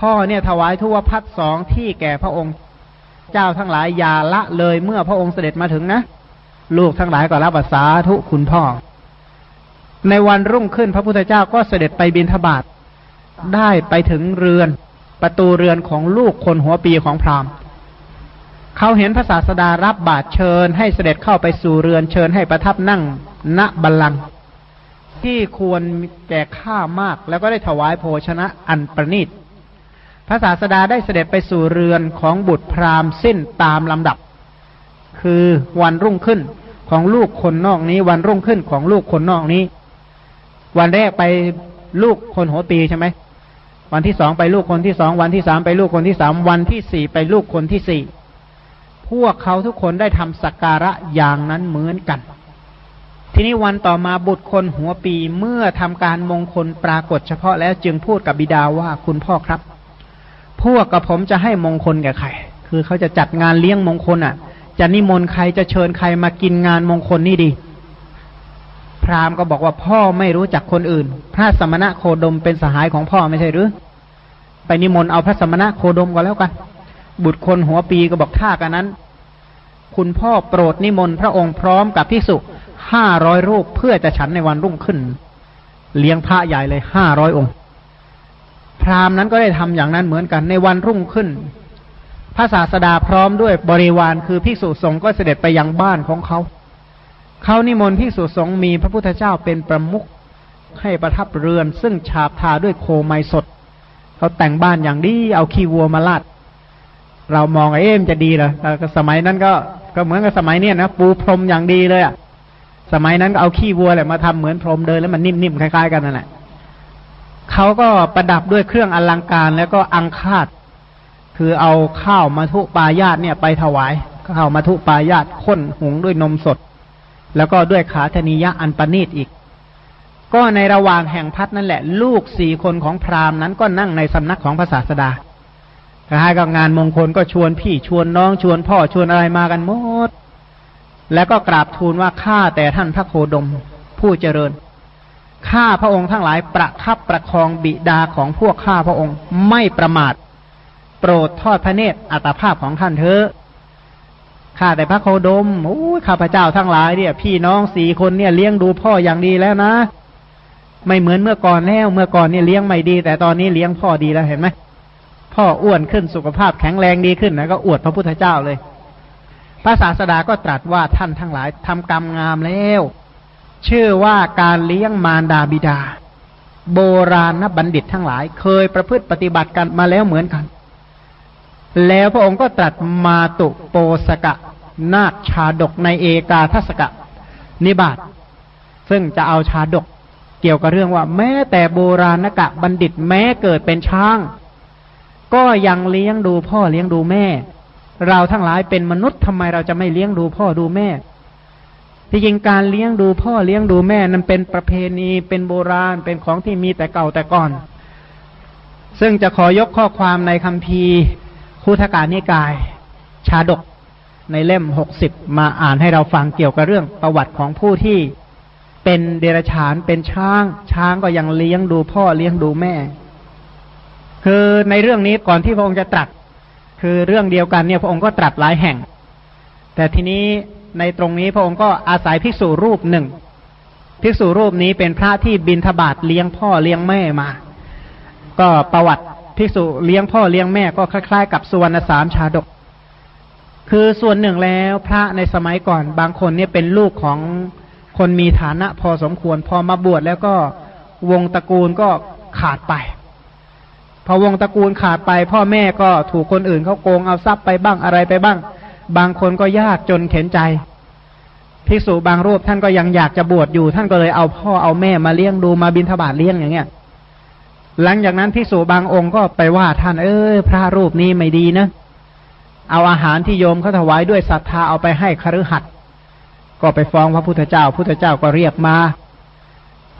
พ่อเนี่ยถวายทุวพัดสองที่แก่พระองค์เจ้าทั้งหลายอย่าละเลยเมื่อพระองค์เสด็จมาถึงนะ ลูกทั้งหลายก็รับภาษาทุคุณพ่อ ในวันรุ่งขึ้นพระพุทธเจ้าก็เสด็จไปบินทบาทได้ไปถึงเรือน ประตูเรือนของลูกคนหัวปีของพราหมณ์เขาเห็นพระศาสดารับบาตรเชิญ ให้เสด็จเข้าไปสู่เรือนเชิญให้ประทับนั่งณบัลลังก์ที่ควรแก่ข้ามาก แล้วก็ได้ถวายโภชนะอันประณีต พระศาสดาได้เสด็จไปสู่เรือนของบุตรพราหมณ์สิ้นตามลำดับ คือวันรุ่งขึ้นของลูกคนนอกนี้ วันรุ่งขึ้นของลูกคนนอกนี้ วันแรกไปลูกคนหัวปีใช่ไหมวันที่สองไปลูกคนที่สองวันที่สามไปลูกคนที่สามวันที่สี่ไปลูกคนที่สี่พวกเขาทุกคนได้ทำสักการะอย่างนั้นเหมือนกัน ทีนี้วันต่อมาบุตรคนหัวปีเมื่อทำการมงคลปรากฏเฉพาะแล้วจึงพูดกับบิดาว่าคุณพ่อครับ พวกกับผมจะให้มงคลแก่ใคร คือเขาจะจัดงานเลี้ยงมงคลอะ จะนิมนต์ใครจะเชิญใครมากินงานมงคลนี่ดี พราหมณ์ก็บอกว่าพ่อไม่รู้จักคนอื่น พระสมณะโคดมเป็นสหายของพ่อไม่ใช่หรือ ไปนิมนต์เอาพระสมณะโคดมก็แล้วกัน บุตรคนหัวปีก็บอกท่ากันนั้น คุณพ่อโปรดนิมนต์พระองค์พร้อมกับพิสุห้าร้อยรูปเพื่อจะฉันในวันรุ่งขึ้น เลี้ยงพระใหญ่เลยห้าร้อยองค์ พราหมณ์นั้นก็ได้ทำอย่างนั้นเหมือนกันในวันรุ่งขึ้น พระศาสดาพร้อมด้วยบริวารคือพิสุสงฆ์ก็เสด็จไปยังบ้านของเขา เขานิมนต์ที่สุสงมีพระพุทธเจ้าเป็นประมุขให้ประทับเรือน ซึ่งฉาบทาด้วยโคไมสด เขาแต่งบ้านอย่างดีเอาขี้วัวมาลาดเรามองเอ๊มจะดีเหรอสมัยนั้นก็ก็เหมือนกับสมัยเนี้ยนะปูพรมอย่างดีเลยอะสมัยนั้นก็เอาขี้วัวแหละมาทำเหมือนพรมเดินแล้วมันนิ่มๆคล้ายๆกันนั่นแหละ เขาก็ประดับด้วยเครื่องอลังการแล้วก็อังคาด คือเอาข้าวมาทุปายาตเนี่ยไปถวายข้าวมาทุปายาตข้นหุงด้วยนมสด แล้วก็ด้วยขาธนิยะอันประณีตอีก ก็ในระหว่างแห่งพัดนั่นแหละ ลูกสี่คนของพราหมณ์นั้นก็นั่งในสำนักของพระศาสดาคล้ายกับงานมงคลก็ชวนพี่ชวนน้องชวนพ่อชวนอะไรมากันหมด แล้วก็กราบทูลว่าข้าแต่ท่านพระโคดมผู้เจริญ ข้าพระองค์ทั้งหลายประคับประคองบิดาของพวกข้าพระองค์ไม่ประมาท โปรดทอดพระเนตรอัตภาพของท่านเถอะข้าแต่พระโคดมโอ้ข้าพระเจ้าทั้งหลายเนี่ย พี่น้องสี่คนเนี่ยเลี้ยงดูพ่ออย่างดีแล้วนะ ไม่เหมือนเมื่อก่อนแล้วเมื่อก่อนเนี่ยเลี้ยงไม่ดี แต่ตอนนี้เลี้ยงพ่อดีแล้วเห็นไหมพ่ออ้วนขึ้นสุขภาพแข็งแรงดีขึ้นนะก็อวดพระพุทธเจ้าเลยพระศาสดาก็ตรัสว่าท่านทั้งหลายทำกรรมงามแล้ว ชื่อว่าการเลี้ยงมารดาบิดา โบราณบัณฑิตทั้งหลาย เคยประพฤติปฏิบัติกันมาแล้วเหมือนกัน แล้วพระองค์ก็ตรัสมาตุโปสกะ นาคชาดกในเอกาทศกะ นิบาตซึ่งจะเอาชาดกเกี่ยวกับเรื่องว่า แม้แต่โบราณกะบัณฑิตแม้เกิดเป็นช้าง ก็ยังเลี้ยงดูพ่อเลี้ยงดูแม่ เราทั้งหลายเป็นมนุษย์ทำไมเราจะไม่เลี้ยงดูพ่อดูแม่ ที่จริงการเลี้ยงดูพ่อเลี้ยงดูแม่นั้นเป็นประเพณีเป็นโบราณเป็นของที่มีแต่เก่าแต่ก่อน ซึ่งจะขอยกข้อความในคำพีคูธการนิกาย ชาดกในเล่มหกสิบมาอ่านให้เราฟังเกี่ยวกับเรื่องประวัติของผู้ที่เป็นเดรัจฉานเป็นช้าง ช้างก็ยังเลี้ยงดูพ่อเลี้ยงดูแม่ คือในเรื่องนี้ก่อนที่พระองค์จะตรัส คือเรื่องเดียวกันเนี่ยพระองค์ก็ตรัสหลายแห่ง แต่ทีนี้ ในตรงนี้พระองค์ก็อาศัยภิกษุรูปหนึ่ง ภิกษุรูปนี้เป็นพระที่บินทบาทเลี้ยงพ่อเลี้ยงแม่มา ก็ประวัติภิกษุเลี้ยงพ่อเลี้ยงแม่ก็คล้ายๆ กับสุวรรณสามชาดก คือส่วนหนึ่งแล้วพระในสมัยก่อนบางคนเนี่ยเป็นลูกของคนมีฐานะพอสมควร พอมาบวชแล้วก็วงตระกูลก็ขาดไป พอวงตระกูลขาดไป พ่อแม่ก็ถูกคนอื่นเขาโกงเอาทรัพย์ไปบ้างอะไรไปบ้าง บางคนก็ยากจนเข็นใจภิกษุบางรูปท่านก็ยังอยากจะบวชอยู่ ท่านก็เลยเอาพ่อเอาแม่มาเลี้ยงดูมาบินทบาทเลี้ยงอย่างเงี้ย หลังจากนั้นภิกษุบางองค์ก็ไปว่าท่านเออพระรูปนี้ไม่ดีนะเอาอาหารที่โยมเขาถวายด้วยศรัทธาเอาไปให้คฤหัสถ์ก็ไปฟ้องพระพุทธเจ้า พุทธเจ้าก็เรียกมา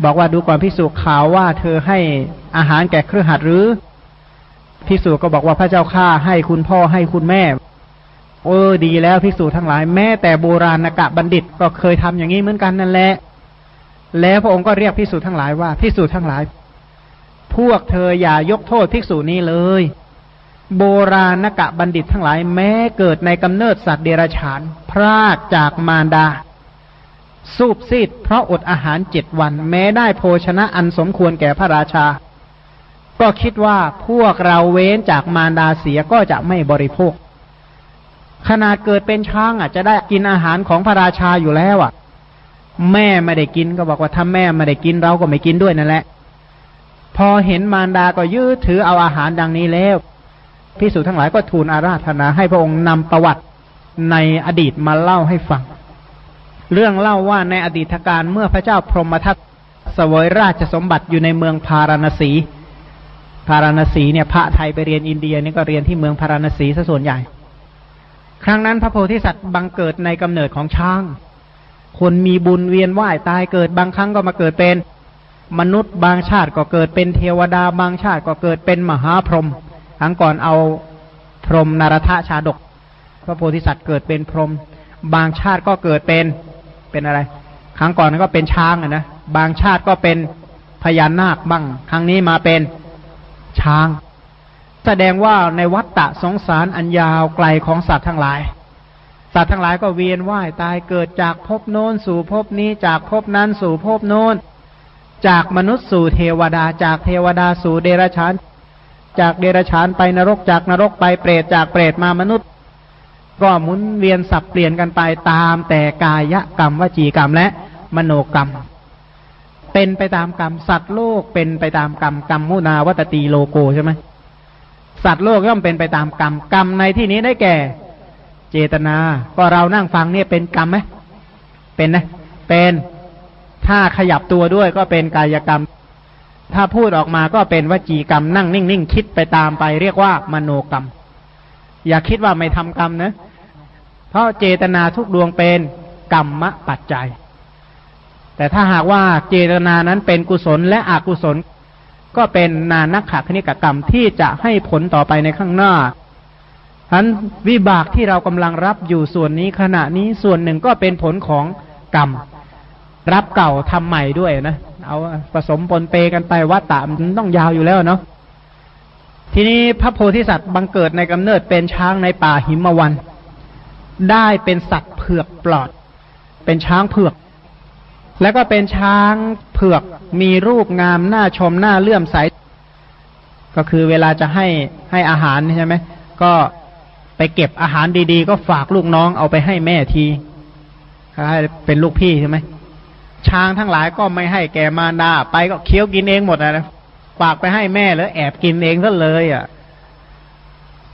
บอกว่าดูก่อนภิกษุข่าวว่าเธอให้อาหารแก่คฤหัสถ์หรือภิกษุก็บอกว่าพระเจ้าข้าให้คุณพ่อให้คุณแม่ เออดีแล้วภิกษุทั้งหลาย แม้แต่โบราณกะบัณฑิตก็เคยทำอย่างนี้เหมือนกันนั่นแหละ แล้วพระองค์ก็เรียกภิกษุทั้งหลายว่าภิกษุทั้งหลาย พวกเธออย่ายกโทษภิกษุนี้เลย โบราณกะบัณฑิตทั้งหลาย แม้เกิดในกำเนิดสัตว์เดรัจฉาน พรากจากมารดา สูบซีดเพราะอดอาหารเจ็ดวัน แม้ได้โภชนะอันสมควรแก่พระราชา ก็คิดว่าพวกเราเว้นจากมารดาเสียก็จะไม่บริโภค ขนาดเกิดเป็นช้างอะ จะได้กินอาหารของพระราชาอยู่แล้วอะ แม่ไม่ได้กินก็บอกว่าถ้าแม่ไม่ได้กินเราก็ไม่กินด้วยนั่นแหละ พอเห็นมารดาก็ยืดถือเอาอาหารดังนี้แล้วพิสูจทั้งหลายก็ทูลอาราธนาให้พระองค์นำประวัติในอดีตมาเล่าให้ฟัง เรื่องเล่าว่าในอดีตการเมื่อพระเจ้าพรหมทัตสวยราชสมบัติอยู่ในเมืองพาราณสี พาราณสีเนี่ยพระไทยไปเรียนอินเดียนี่ก็เรียนที่เมืองพาราณสีซะส่วนใหญ่ ครั้งนั้นพระโพธิสัตว์บังเกิดในกำเนิดของช้าง คนมีบุญเวียนว่ายตายเกิดบางครั้งก็มาเกิดเป็น มนุษย์บางชาติก็เกิดเป็นเทวดาบางชาติก็เกิดเป็นมหาพรหมครั้งก่อนเอาพรหมนารทชาดก พระโพธิสัตว์เกิดเป็นพรหมบางชาติก็เกิดเป็นเป็นอะไร ครั้งก่อนก็เป็นช้างนะบางชาติก็เป็นพญานาคบ้าง ครั้งนี้มาเป็นช้าง แสดงว่าในวัฏฏะสงสารอันยาวไกลของสัตว์ทั้งหลาย สัตว์ทั้งหลายก็เวียนว่ายตายเกิดจากภพโน้นสู่ภพนี้จากภพนั้นสู่ภพโน้น จากมนุษย์สู่เทวดา จากเทวดาสู่เดรัจฉาน จากเดรัจฉานไปนรกจากนรกไปเปรตจากเปรตมามนุษย์ ก็หมุนเวียนสับเปลี่ยนกันไปตามแต่กายกรรมวจีกรรมและมโนกรรม เป็นไปตามกรรมสัตว์โลกเป็นไปตามกรรมกรรมมุนาวัตตีโลโกใช่ไหม สัตว์โลกย่อมเป็นไปตามกรรมกรรมในที่นี้ได้แก่ เจตนา ก็เรานั่งฟังเนี่ยเป็นกรรมไหมเป็นนะ เป็นถ้าขยับตัวด้วยก็เป็นกายกรรม ถ้าพูดออกมาก็เป็นวจีกรรม นั่งนิ่งๆคิดไปตามไป เรียกว่ามโนกรรม อย่าคิดว่าไม่ทำกรรมนะ เพราะเจตนาทุกดวงเป็นกรรมปัจจัย แต่ถ้าหากว่าเจตนานั้นเป็นกุศลและอกุศล ก็เป็นนานักขคณิกกรรมที่จะให้ผลต่อไปในข้างหน้าฉะนั้นวิบากที่เรากำลังรับอยู่ส่วนนี้ขณะนี้ส่วนหนึ่งก็เป็นผลของกรรม รับเก่าทำใหม่ด้วยนะ เอาผสมปนเปกันไปวัตตะมันต้องยาวอยู่แล้วเนาะทีนี้พระโพธิสัตว์บังเกิดในกำเนิดเป็นช้างในป่าหิมวัน ได้เป็นสัตว์เผือกปลอด เป็นช้างเผือก แล้วก็เป็นช้างเผือกมีรูปงามหน้าชมหน้าเลื่อมใส ก็คือเวลาจะให้ให้อาหารใช่ไหมก็ไปเก็บอาหารดีๆ ก็ฝากลูกน้องเอาไปให้แม่ทีให้เป็นลูกพี่ใช่ไหมช้างทั้งหลายก็ไม่ให้แกมารดาไปก็เคี้ยวกินเองหมดนะฝากไปให้แม่แล้วแอบกินเองซะเลยอะ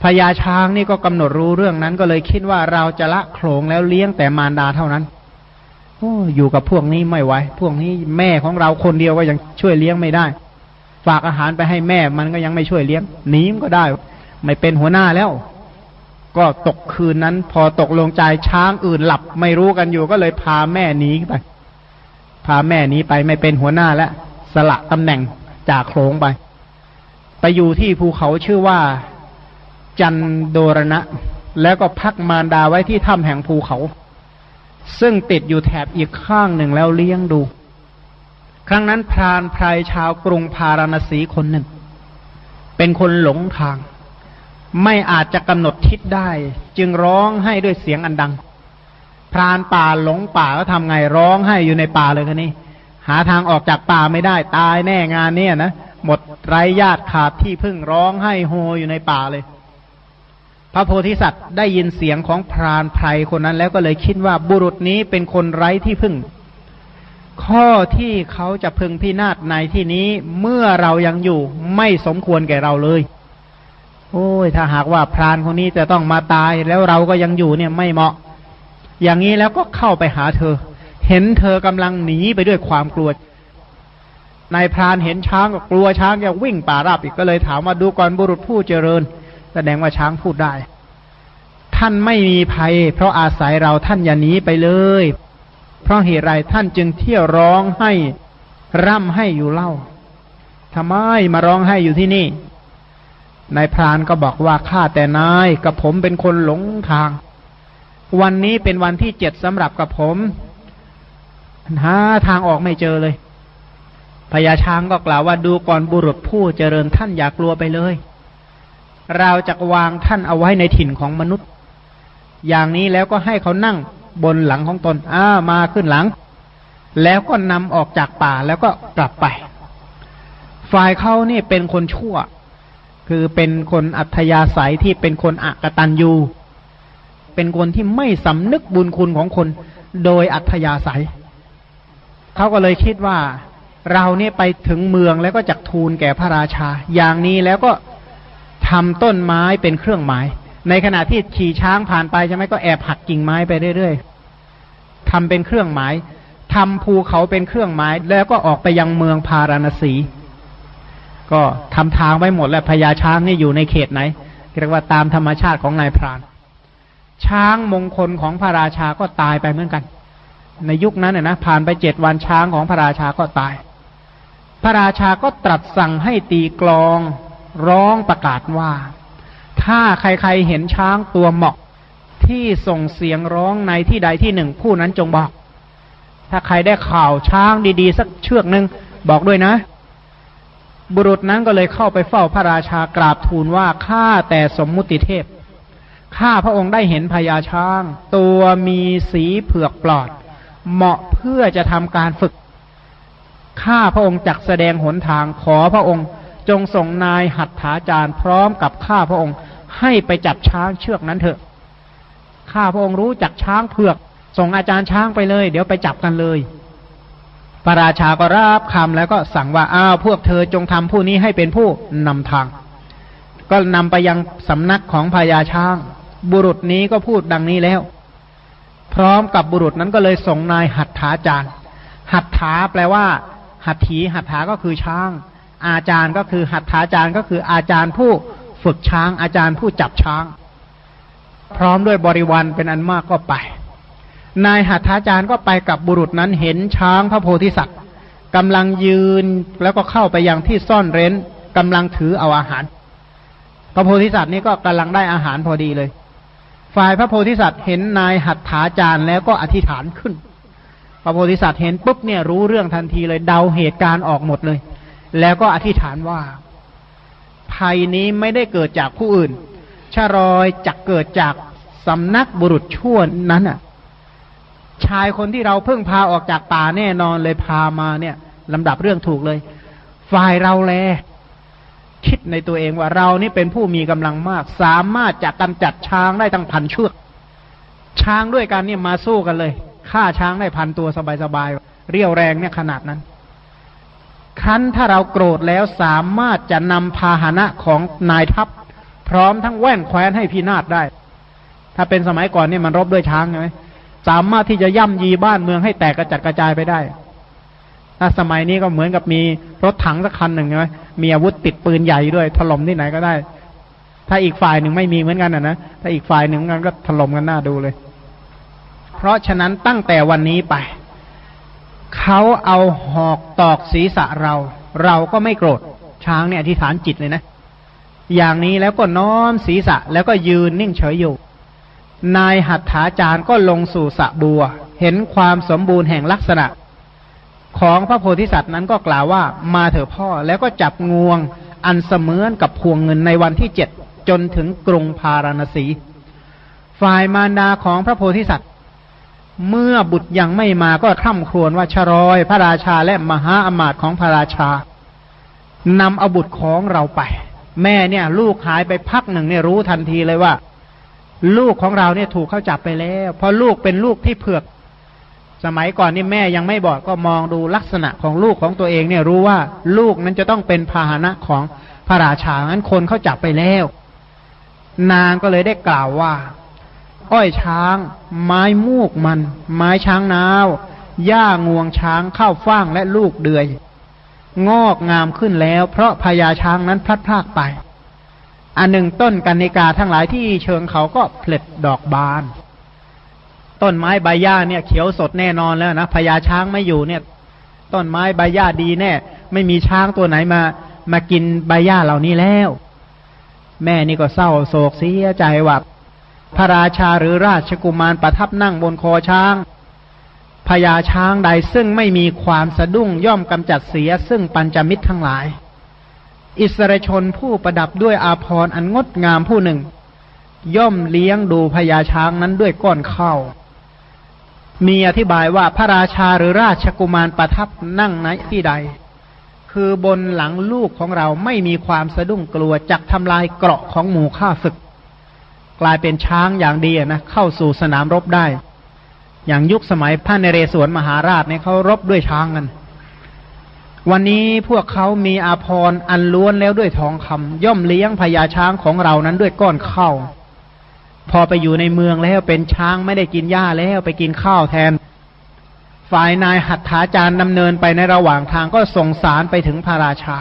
พญาช้างนี่ก็กำหนดรู้เรื่องนั้นก็เลยคิดว่าเราจะละโขลงแล้วเลี้ยงแต่มารดาเท่านั้น โอ้อยู่กับพวกนี้ไม่ไหวพวกนี้แม่ของเราคนเดียวก็ยังช่วยเลี้ยงไม่ได้ ฝากอาหารไปให้แม่มันก็ยังไม่ช่วยเลี้ยงหนีมก็ได้ ไม่เป็นหัวหน้าแล้ว ก็ตกคืนนั้น พอตกลงใจช้างอื่นหลับ ไม่รู้กันอยู่ก็เลยพาแม่หนีไป พาแม่หนีไปไม่เป็นหัวหน้าแล้วสละตำแหน่งจากโคลงไป ไปอยู่ที่ภูเขาชื่อว่า จันโดรณะ แล้วก็พักมารดาไว้ที่ถ้ำแห่งภูเขา ซึ่งติดอยู่แถบอีกข้างหนึ่งแล้วเลี้ยงดู ครั้งนั้นพรานไพรชาวกรุงพาราณสีคนหนึ่ง เป็นคนหลงทาง ไม่อาจจะกำหนดทิศได้ จึงร้องให้ด้วยเสียงอันดัง พรานป่าหลงป่าก็ทำไงร้องให้อยู่ในป่าเลยคนนี้ หาทางออกจากป่าไม่ได้ตายแน่งานเนี่ยนะหมดไร้ญาติขาดที่พึ่งร้องให้โฮอยู่ในป่าเลย พระโพธิสัตว์ได้ยินเสียงของพรานไพรคนนั้น แล้วก็เลยคิดว่าบุรุษนี้เป็นคนไร้ที่พึ่ง ข้อที่เขาจะพึงพินาศในที่นี้เมื่อเรายังอยู่ไม่สมควรแก่เราเลย โอ้ยถ้าหากว่าพรานคนนี้จะต้องมาตายแล้วเราก็ยังอยู่เนี่ยไม่เหมาะ อย่างนี้แล้วก็เข้าไปหาเธอ เห็นเธอกำลังหนีไปด้วยความกลัวนายพรานเห็นช้างก็กลัวช้างจะวิ่งป่าราบอีกก็เลยถามว่าดูก่อนบุรุษผู้เจริญ แสดงว่าช้างพูดได้ ท่านไม่มีภัย เพราะอาศัยเราท่านอย่าหนีไปเลย เพราะเหตุไรท่านจึงเที่ยวร้องให้ร่ำให้อยู่เล่าทำไมมาร้องให้อยู่ที่นี่นายพรานก็บอกว่าข้าแต่นายกับผมเป็นคนหลงทาง วันนี้เป็นวันที่เจ็ดสำหรับกับผมหาทางออกไม่เจอเลยพญาช้างก็กล่าวว่าดูก่อนบุรุษผู้เจริญท่านอย่ากลัวไปเลย เราจะวางท่านเอาไว้ในถิ่นของมนุษย์ อย่างนี้แล้วก็ให้เขานั่งบนหลังของตนอ้ามาขึ้นหลัง แล้วก็นำออกจากป่าแล้วก็กลับไป ฝ่ายเขานี่เป็นคนชั่ว คือเป็นคนอัธยาศัยที่เป็นคนอักตันยูเป็นคนที่ไม่สำนึกบุญคุณของคน โดยอัธยาศัยเขาก็เลยคิดว่า เราเนี่ยไปถึงเมืองแล้วก็จักทูลแก่พระราชา อย่างนี้แล้วก็ ทำต้นไม้เป็นเครื่องหมาย ในขณะที่ขี่ช้างผ่านไปใช่ไหมก็แอบหักกิ่งไม้ไปเรื่อยๆทำเป็นเครื่องหมายทำภูเขาเป็นเครื่องหมาย แล้วก็ออกไปยังเมืองพาราณสี ก็ทำทางไว้หมดแล้วพญาช้างนี่อยู่ในเขตไหนเรียกว่าตามธรรมชาติของนายพราน ช้างมงคลของพระราชาก็ตายไปเหมือนกัน ในยุคนั้นน่ยนะผ่านไปเจ็ดวันช้างของพระราชาก็ตาย พระราชาก็ตรัสสั่งให้ตีกลอง ร้องประกาศว่า ถ้าใครๆเห็นช้างตัวเหมาะที่ส่งเสียงร้องในที่ใดที่หนึ่ง ผู้นั้นจงบอก ถ้าใครได้ข่าวช้างดีๆ สักเชือกหนึ่งบอกด้วยนะ บุรุษนั้นก็เลยเข้าไปเฝ้าพระราชากราบทูลว่าข้าแต่สมมุติเทพข้าพระองค์ได้เห็นพญาช้าง ตัวมีสีเผือกปลอด เหมาะเพื่อจะทำการฝึกข้าพระองค์จักแสดงหนทางขอพระองค์ จงส่งนายหัตถาจารย์พร้อมกับข้าพระองค์ ให้ไปจับช้างเชือกนั้นเถอะ ข้าพระองค์รู้จักช้างเผือก ส่งอาจารย์ช้างไปเลย เดี๋ยวไปจับกันเลยพระราชาก็รับคำแล้วก็สั่งว่าอ้าวพวกเธอจงทำผู้นี้ให้เป็นผู้นำทาง ก็นำไปยังสำนักของพญาช้าง บุรุษนี้ก็พูดดังนี้แล้ว พร้อมกับบุรุษนั้นก็เลยส่งนายหัตถาจารย์ หัตถาแปลว่า หัตถีหัตถาก็คือช้าง อาจารย์ก็คือหัตถาจารย์ก็คืออาจารย์ผู้ฝึกช้าง อาจารย์ผู้จับช้าง พร้อมด้วยบริวารเป็นอันมากก็ไป นายหัตถาจารย์ก็ไปกับบุรุษนั้นเห็นช้างพระโพธิสัตว์กำลังยืนแล้วก็เข้าไปยังที่ซ่อนเร้นกำลังถือเอาอาหาร พระโพธิสัตว์นี่ก็กำลังได้อาหารพอดีเลย ฝ่ายพระโพธิสัตว์เห็นนายหัตถาจารย์แล้วก็อธิษฐานขึ้น พระโพธิสัตว์เห็นปุ๊บเนี่ยรู้เรื่องทันทีเลยเดาเหตุการณ์ออกหมดเลย แล้วก็อธิษฐานว่า ภัยนี้ไม่ได้เกิดจากผู้อื่นชารอยจักเกิดจากสำนักบุรุษชั่วนั้นอะ ชายคนที่เราเพิ่งพาออกจากป่าแน่นอนเลยพามาเนี่ยลำดับเรื่องถูกเลย ฝ่ายเราแล คิดในตัวเองว่าเรานี่เป็นผู้มีกำลังมาก สามารถจะกำจัดช้างได้ตั้งพันเชือก ช้างด้วยกันเนี่ยมาสู้กันเลยฆ่าช้างได้พันตัวสบายๆเรียวแรงเนี่ยขนาดนั้น ครั้นถ้าเราโกรธแล้วสามารถจะนำพาหนะของนายทัพ พร้อมทั้งแว่นแคว้นให้พินาศได้ ถ้าเป็นสมัยก่อนเนี่ยมันรบด้วยช้างใช่ไหมสามารถที่จะย่ำยีบ้านเมืองให้แตกกระจัดกระจายไปได้ถ้าสมัยนี้ก็เหมือนกับมีรถถังสักคันหนึ่งใช่ไหมมีอาวุธติดปืนใหญ่ด้วย ถล่มที่ไหนก็ได้ ถ้าอีกฝ่ายหนึ่งไม่มีเหมือนกันอะนะถ้าอีกฝ่ายหนึ่งกันก็ถล่มกันหน้าดูเลย เพราะฉะนั้นตั้งแต่วันนี้ไป เขาเอาหอกตอกศีรษะเรา เราก็ไม่โกรธ ช้างเนี่ยอธิษฐานจิตเลยนะ อย่างนี้แล้วก็น้อมศีรษะแล้วก็ยืนนิ่งเฉยอยู่ นายหัตถาจารย์ก็ลงสู่สะบัว เห็นความสมบูรณ์แห่งลักษณะ ของพระโพธิสัตว์นั้นก็กล่าวว่ามาเถอะพ่อแล้วก็จับงวง อันเสมือนกับพวงเงินในวันที่เจ็ดจนถึงกรุงพาราณสี ฝ่ายมารดาของพระโพธิสัตว์ เมื่อบุตรยังไม่มาก็คร่ำครวญว่าชรอย พระราชาและมหาอมาตย์ของพระราชานำเอาบุตรของเราไป แม่เนี่ย ลูกหายไปพักหนึ่งเนี่ยรู้ทันทีเลยว่า ลูกของเราเนี่ยถูกเข้าจับไปแล้ว เพราะลูกเป็นลูกที่เผือก สมัยก่อนนี่แม่ยังไม่บอกก็มองดูลักษณะของลูกของตัวเองเนี่ยรู้ว่าลูกนั้นจะต้องเป็นพาหนะของพระราชางั้นคนเขาจับไปแล้ว นางก็เลยได้กล่าวว่า อ้อยช้าง ไม้มูกมัน ไม้ช้างนาวหญ้างวงช้างข้าวฟ่างและลูกเดือย งอกงามขึ้นแล้ว เพราะพญาช้างนั้นพลัดพรากไป อันหนึ่งต้นกันนิกาทั้งหลายที่เชิงเขาก็ผล็ดดอกบาน ต้นไม้ใบหญ้าเนี่ย เขียวสดแน่นอนแล้วนะพญาช้างไม่อยู่เนี่ย ต้นไม้ใบหญ้าดีแน่ ไม่มีช้างตัวไหนมา มากินใบหญ้าเหล่านี้แล้ว แม่นี่ก็เศร้าโศกเสียใจว่า พระราชาหรือราชกุมารประทับนั่งบนคอช้างพญาช้างใดซึ่งไม่มีความสะดุ้งย่อมกำจัดเสียซึ่งปัญจมิตรทั้งหลาย อิสรชนผู้ประดับด้วยอาภรณ์อันงดงามผู้หนึ่ง ย่อมเลี้ยงดูพญาช้างนั้นด้วยก้อนข้าวมีอธิบายว่าพระราชาหรือราชกุมารประทับนั่งในที่ใด คือบนหลังลูกของเราไม่มีความสะดุ้งกลัวจักทำลายเกราะของหมู่ข้าศึก กลายเป็นช้างอย่างดีนะเข้าสู่สนามรบได้ อย่างยุคสมัยพระนเรศวรมหาราชเนี่ยเขารบด้วยช้างกัน วันนี้พวกเขามีอาภรณ์อันล้วนแล้วด้วยทองคำย่อมเลี้ยงพญาช้างของเรานั้นด้วยก้อนข้าวพอไปอยู่ในเมืองแล้วเป็นช้างไม่ได้กินหญ้าแล้วไปกินข้าวแทน ฝ่ายนายหัตถาจารย์ดำเนินไปในระหว่างทางก็ส่งสารไปถึงพระราชา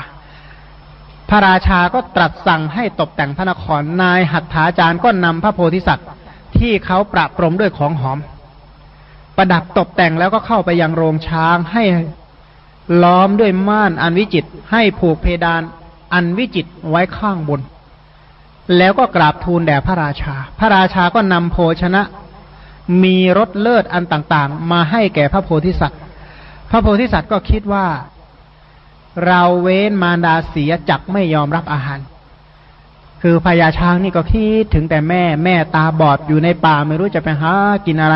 พระราชาก็ตรัสสั่งให้ตกแต่งพระนครนายหัตถาจารย์ก็นำพระโพธิสัตว์ ที่เขาประปรมด้วยของหอม ประดับตกแต่งแล้วก็เข้าไปยังโรงช้างให้ล้อมด้วยม่านอันวิจิตให้ผูกเพดานอันวิจิตไว้ข้างบน แล้วก็กราบทูลแด่พระราชา พระราชาก็นำโภชนะ มีรสเลิศอันต่างๆ มาให้แก่พระโพธิสัตว์ พระโพธิสัตว์ก็คิดว่า เราเว้นมารดาเสียจักไม่ยอมรับอาหาร คือพญาช้างนี่ก็คิดถึงแต่แม่แม่ตาบอดอยู่ในป่าไม่รู้จะไปหากินอะไร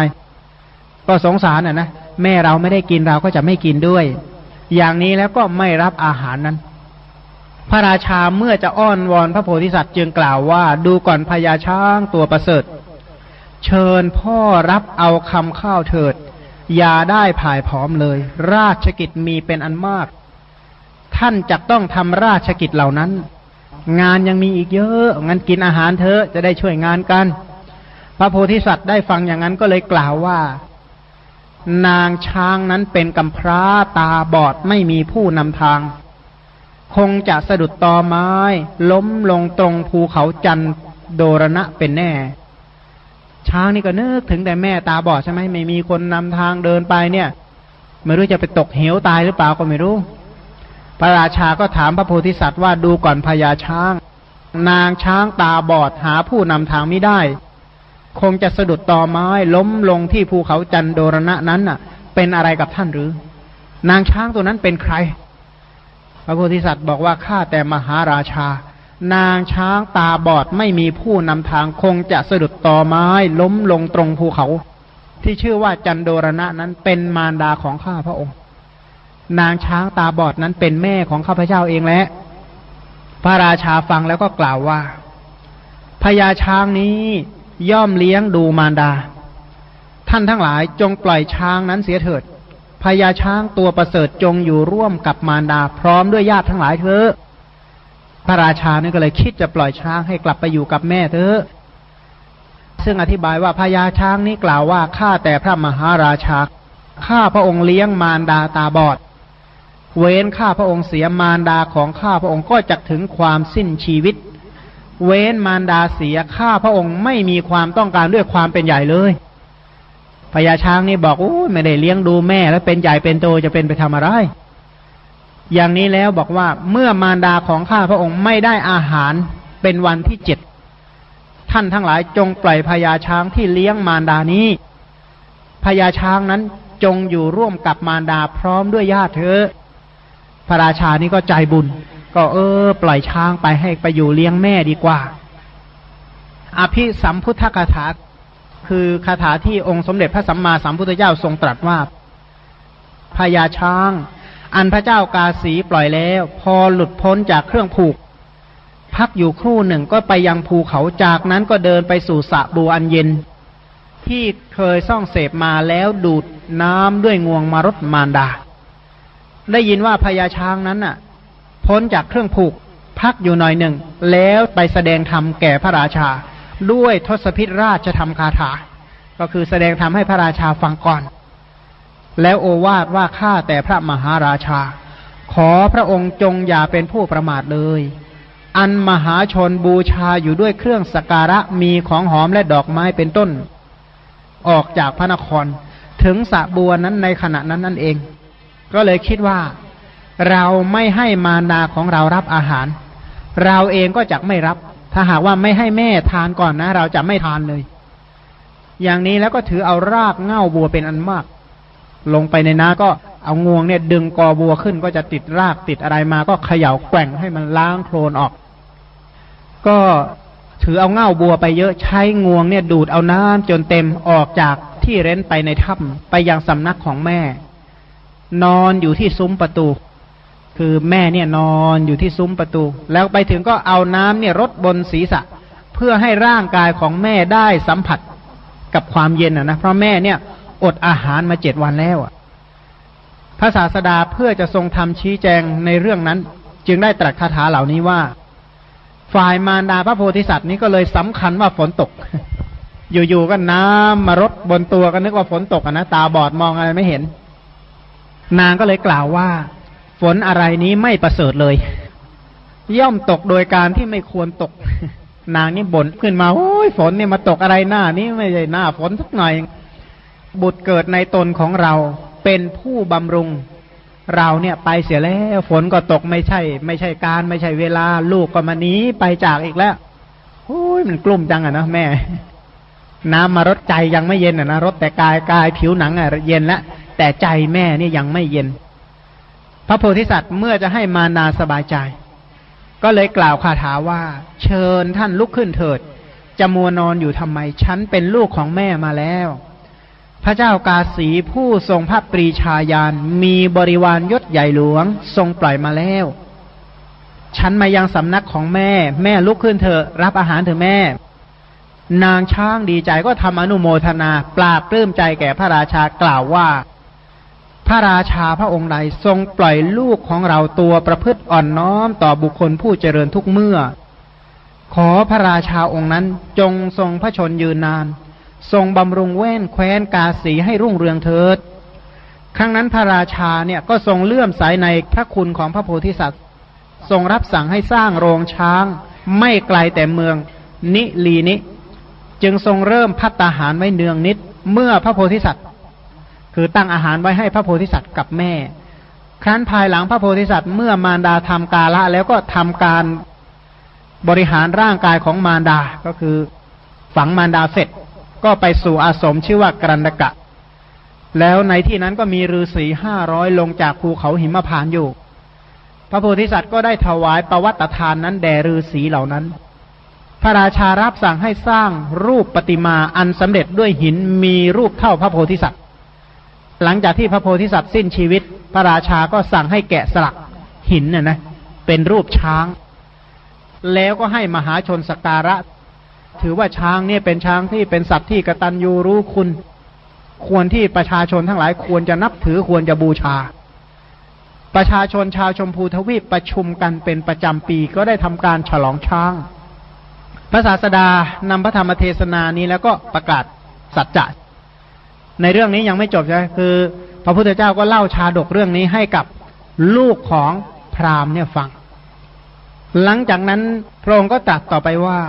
ก็สงสารอะนะแม่เราไม่ได้กินเราก็จะไม่กินด้วย อย่างนี้แล้วก็ไม่รับอาหารนั้น พระราชาเมื่อจะอ้อนวอนพระโพธิสัตว์จึงกล่าวว่า ดูก่อนพญาช้างตัวประเสริฐ เชิญพ่อรับเอาคำข้าวเถิด อย่าได้ผ่ายผอมเลย ราชกิจมีเป็นอันมาก ท่านจะต้องทำราชกิจเหล่านั้น งานยังมีอีกเยอะงั้นกินอาหารเถอะจะได้ช่วยงานกัน พระโพธิสัตว์ได้ฟังอย่างนั้นก็เลยกล่าวว่า นางช้างนั้นเป็นกำพร้าตาบอดไม่มีผู้นำทาง คงจะสะดุดตอไม้ ล้มลงตรงภูเขาจันโดรณะเป็นแน่ ช้างนี่ก็นึกถึงแต่แม่ตาบอดใช่ไหมไม่มีคนนำทางเดินไปเนี่ย ไม่รู้จะไปตกเหวตายหรือเปล่าก็ไม่รู้ พระราชาก็ถามพระโพธิสัตว์ว่าดูก่อนพญาช้าง นางช้างตาบอดหาผู้นำทางไม่ได้ คงจะสะดุดตอไม้ ล้มลงที่ภูเขาจันโดรณะนั้นน่ะ เป็นอะไรกับท่านหรือ นางช้างตัวนั้นเป็นใคร พระโพธิสัตว์บอกว่าข้าแต่มหาราชา นางช้างตาบอดไม่มีผู้นำทาง คงจะสะดุดตอไม้ ล้มลงตรงภูเขา ที่ชื่อว่าจันโดรณะนั้นเป็นมารดาของข้าพระองค์ นางช้างตาบอดนั้นเป็นแม่ของข้าพเจ้าเองและ พระราชาฟังแล้วก็กล่าวว่าพญาช้างนี้ย่อมเลี้ยงดูมารดา ท่านทั้งหลายจงปล่อยช้างนั้นเสียเถิดพญาช้างตัวประเสริฐจงอยู่ร่วมกับมารดา พร้อมด้วยญาติทั้งหลายเถอะพระราชานี่ก็เลยคิดจะปล่อยช้างให้กลับไปอยู่กับแม่เถอะซึ่งอธิบายว่าพญาช้างนี้กล่าวว่าข้าแต่พระมหาราชาข้าพระองค์เลี้ยงมารดาตาบอด เว้นข้าพระองค์เสียมารดาของข้าพระองค์ก็จะถึงความสิ้นชีวิต เว้นมารดาเสียข้าพระองค์ไม่มีความต้องการด้วยความเป็นใหญ่เลยพญาช้างนี่บอกโอ้ไม่ได้เลี้ยงดูแม่ แล้วเป็นใหญ่เป็นโตจะเป็นไปทำอะไร อย่างนี้แล้วบอกว่าเมื่อมารดาของข้าพระองค์ไม่ได้อาหารเป็นวันที่เจ็ดท่านทั้งหลายจงปล่อยพญาช้างที่เลี้ยงมารดานี้พญาช้างนั้นจงอยู่ร่วมกับมารดาพร้อมด้วยญาติเธอ ระราชานี่ก็ใจบุญ ก็เออ ปล่อยช้างไปให้ไปอยู่เลี้ยงแม่ดีกว่า อภิสัมพุทธคาถา คือคาถาที่องค์สมเด็จพระสัมมาสัมพุทธเจ้าทรงตรัสว่าพญาช้าง อันพระเจ้ากาสีปล่อยแล้ว พอหลุดพ้นจากเครื่องผูก พักอยู่ครู่หนึ่งก็ไปยังภูเขาจากนั้นก็เดินไปสู่สระบัวอันเย็น ที่เคยซ่องเสพมาแล้วดูดน้ำด้วยงวงมารดมารดา ได้ยินว่าพญาช้างนั้นน่ะ พ้นจากเครื่องผูกพักอยู่หน่อยหนึ่ง แล้วไปแสดงธรรมแก่พระราชา ด้วยทศพิธราชธรรมคาถา ก็คือแสดงธรรมให้พระราชาฟังก่อน แล้วโอวาทว่าข้าแต่พระมหาราชา ขอพระองค์จงอย่าเป็นผู้ประมาทเลย อันมหาชนบูชาอยู่ด้วยเครื่องสการะมีของหอมและดอกไม้เป็นต้น ออกจากพระนคร ถึงสะบัวนั้นในขณะนั้นนั่นเอง ก็เลยคิดว่าเราไม่ให้มารดาของเรารับอาหาร เราเองก็จะไม่รับ ถ้าหากว่าไม่ให้แม่ทานก่อนนะ เราจะไม่ทานเลย อย่างนี้แล้วก็ถือเอารากเง่าบัวเป็นอันมาก ลงไปในน้าก็เอางวงเนี่ยดึงกอบัวขึ้นก็จะติดรากติดอะไรมา ก็เขย่าแกว่งให้มันล้างโคลนออก ก็ถือเอาเง่าบัวไปเยอะใช้งวงเนี่ยดูดเอาน้ำจนเต็มออกจากที่เร้นไปในถ้ำไปยังสำนักของแม่ นอนอยู่ที่ซุ้มประตู คือแม่เนี่ยนอนอยู่ที่ซุ้มประตู แล้วไปถึงก็เอาน้ำเนี่ยรดบนศีรษะ เพื่อให้ร่างกายของแม่ได้สัมผัสกับความเย็นอะนะเพราะแม่เนี่ย อดอาหารมาเจ็ดวันแล้วอะพระศาสดาเพื่อจะทรงทำชี้แจงในเรื่องนั้น จึงได้ตรัสคาถาเหล่านี้ว่า ฝ่ายมารดาพระโพธิสัตว์นี้ก็เลยสำคัญว่าฝนตก อยู่ๆก็น้ำมารดบนตัวก็นึกว่าฝนตกอะนะตาบอดมองอะไรไม่เห็น นางก็เลยกล่าวว่า ฝนอะไรนี้ไม่ประเสริฐเลย ย่อมตกโดยการที่ไม่ควรตก นางนี่บ่นขึ้นมาโอ้ยฝนเนี่ยมาตกอะไรหน้านี้ไม่ใช่หน้า ฝนสักหน่อย บุตรเกิดในตนของเราเป็นผู้บำรุงเราเนี่ยไปเสียแล้วฝนก็ตกไม่ใช่ ไม่ใช่การไม่ใช่เวลา ลูกก็มานี้ไปจากอีกแล้วโอ้ยมันกลุ่มจังอะนะแม่ น้ำมารดใจยังไม่เย็นอะนะรดแต่กายกายผิวหนังอะเย็นแล้ว แต่ใจแม่เนี่ยยังไม่เย็น พระโพธิสัตว์เมื่อจะให้มานาสบายใจ ก็เลยกล่าวคาถาว่า เชิญท่านลุกขึ้นเถิด จะมัวนอนอยู่ทำไม ฉันเป็นลูกของแม่มาแล้ว พระเจ้ากาสีผู้ทรงพระปรีชาญาณมีบริวารยศใหญ่หลวง ทรงปล่อยมาแล้ว ฉันมายังสำนักของแม่ แม่ลุกขึ้นเถอะรับอาหารเถอะแม่นางช้างดีใจก็ทำอนุโมทนาปราบปลื้มใจแก่พระราชากล่าวว่า พระราชาพระองค์ใดทรงปล่อยลูกของเราตัวประพฤติอ่อนน้อมต่อบุคคลผู้เจริญทุกเมื่อ ขอพระราชาองค์นั้นจงทรงพระชนยืนนาน ทรงบำรุงแว่นแคว้นกาสีให้รุ่งเรืองเถิด ครั้งนั้นพระราชาเนี่ยก็ทรงเลื่อมใสในพระคุณของพระโพธิสัตว์ ทรงรับสั่งให้สร้างโรงช้าง ไม่ไกลแต่เมืองนิลีนิ จึงทรงเริ่มพัตตาหารไว้เนืองนิดเมื่อพระโพธิสัตว์ คือตั้งอาหารไว้ให้พระโพธิสัตว์กับแม่ ครั้นภายหลังพระโพธิสัตว์เมื่อมารดาทำกาละแล้วก็ทำการบริหารร่างกายของมารดา ก็คือฝังมารดาเสร็จ ก็ไปสู่อาสมชื่อว่ากรันดกะ แล้วในที่นั้นก็มีฤาษีห้าร้อยลงจากภูเขาหิมพานอยู่ พระโพธิสัตว์ก็ได้ถวายประวัติทานนั้นแด่ฤาษีเหล่านั้น พระราชารับสั่งให้สร้างรูปปฏิมาอันสำเร็จด้วยหินมีรูปเท่าพระโพธิสัตว์ หลังจากที่พระโพธิสัตว์สิ้นชีวิต พระราชาก็สั่งให้แกะสลักหินน่ะนะเป็นรูปช้าง แล้วก็ให้มหาชนสกการะ ถือว่าช้างเนี่ยเป็นช้างที่เป็นสัตว์ที่กตัญญูรู้คุณ ควรที่ประชาชนทั้งหลายควรจะนับถือควรจะบูชา ประชาชนชาวชมพูทวีปประชุมกันเป็นประจำปีก็ได้ทำการฉลองช้างพระศาสดานำพระธรรมเทศนานี้แล้วก็ประกาศสัจจะ ในเรื่องนี้ยังไม่จบใช่ไหมคือ พระพุทธเจ้าก็เล่าชาดกเรื่องนี้ให้กับลูกของพราหมณ์เนี่ยฟัง หลังจากนั้นพระองค์ก็ตรัสต่อไปว่า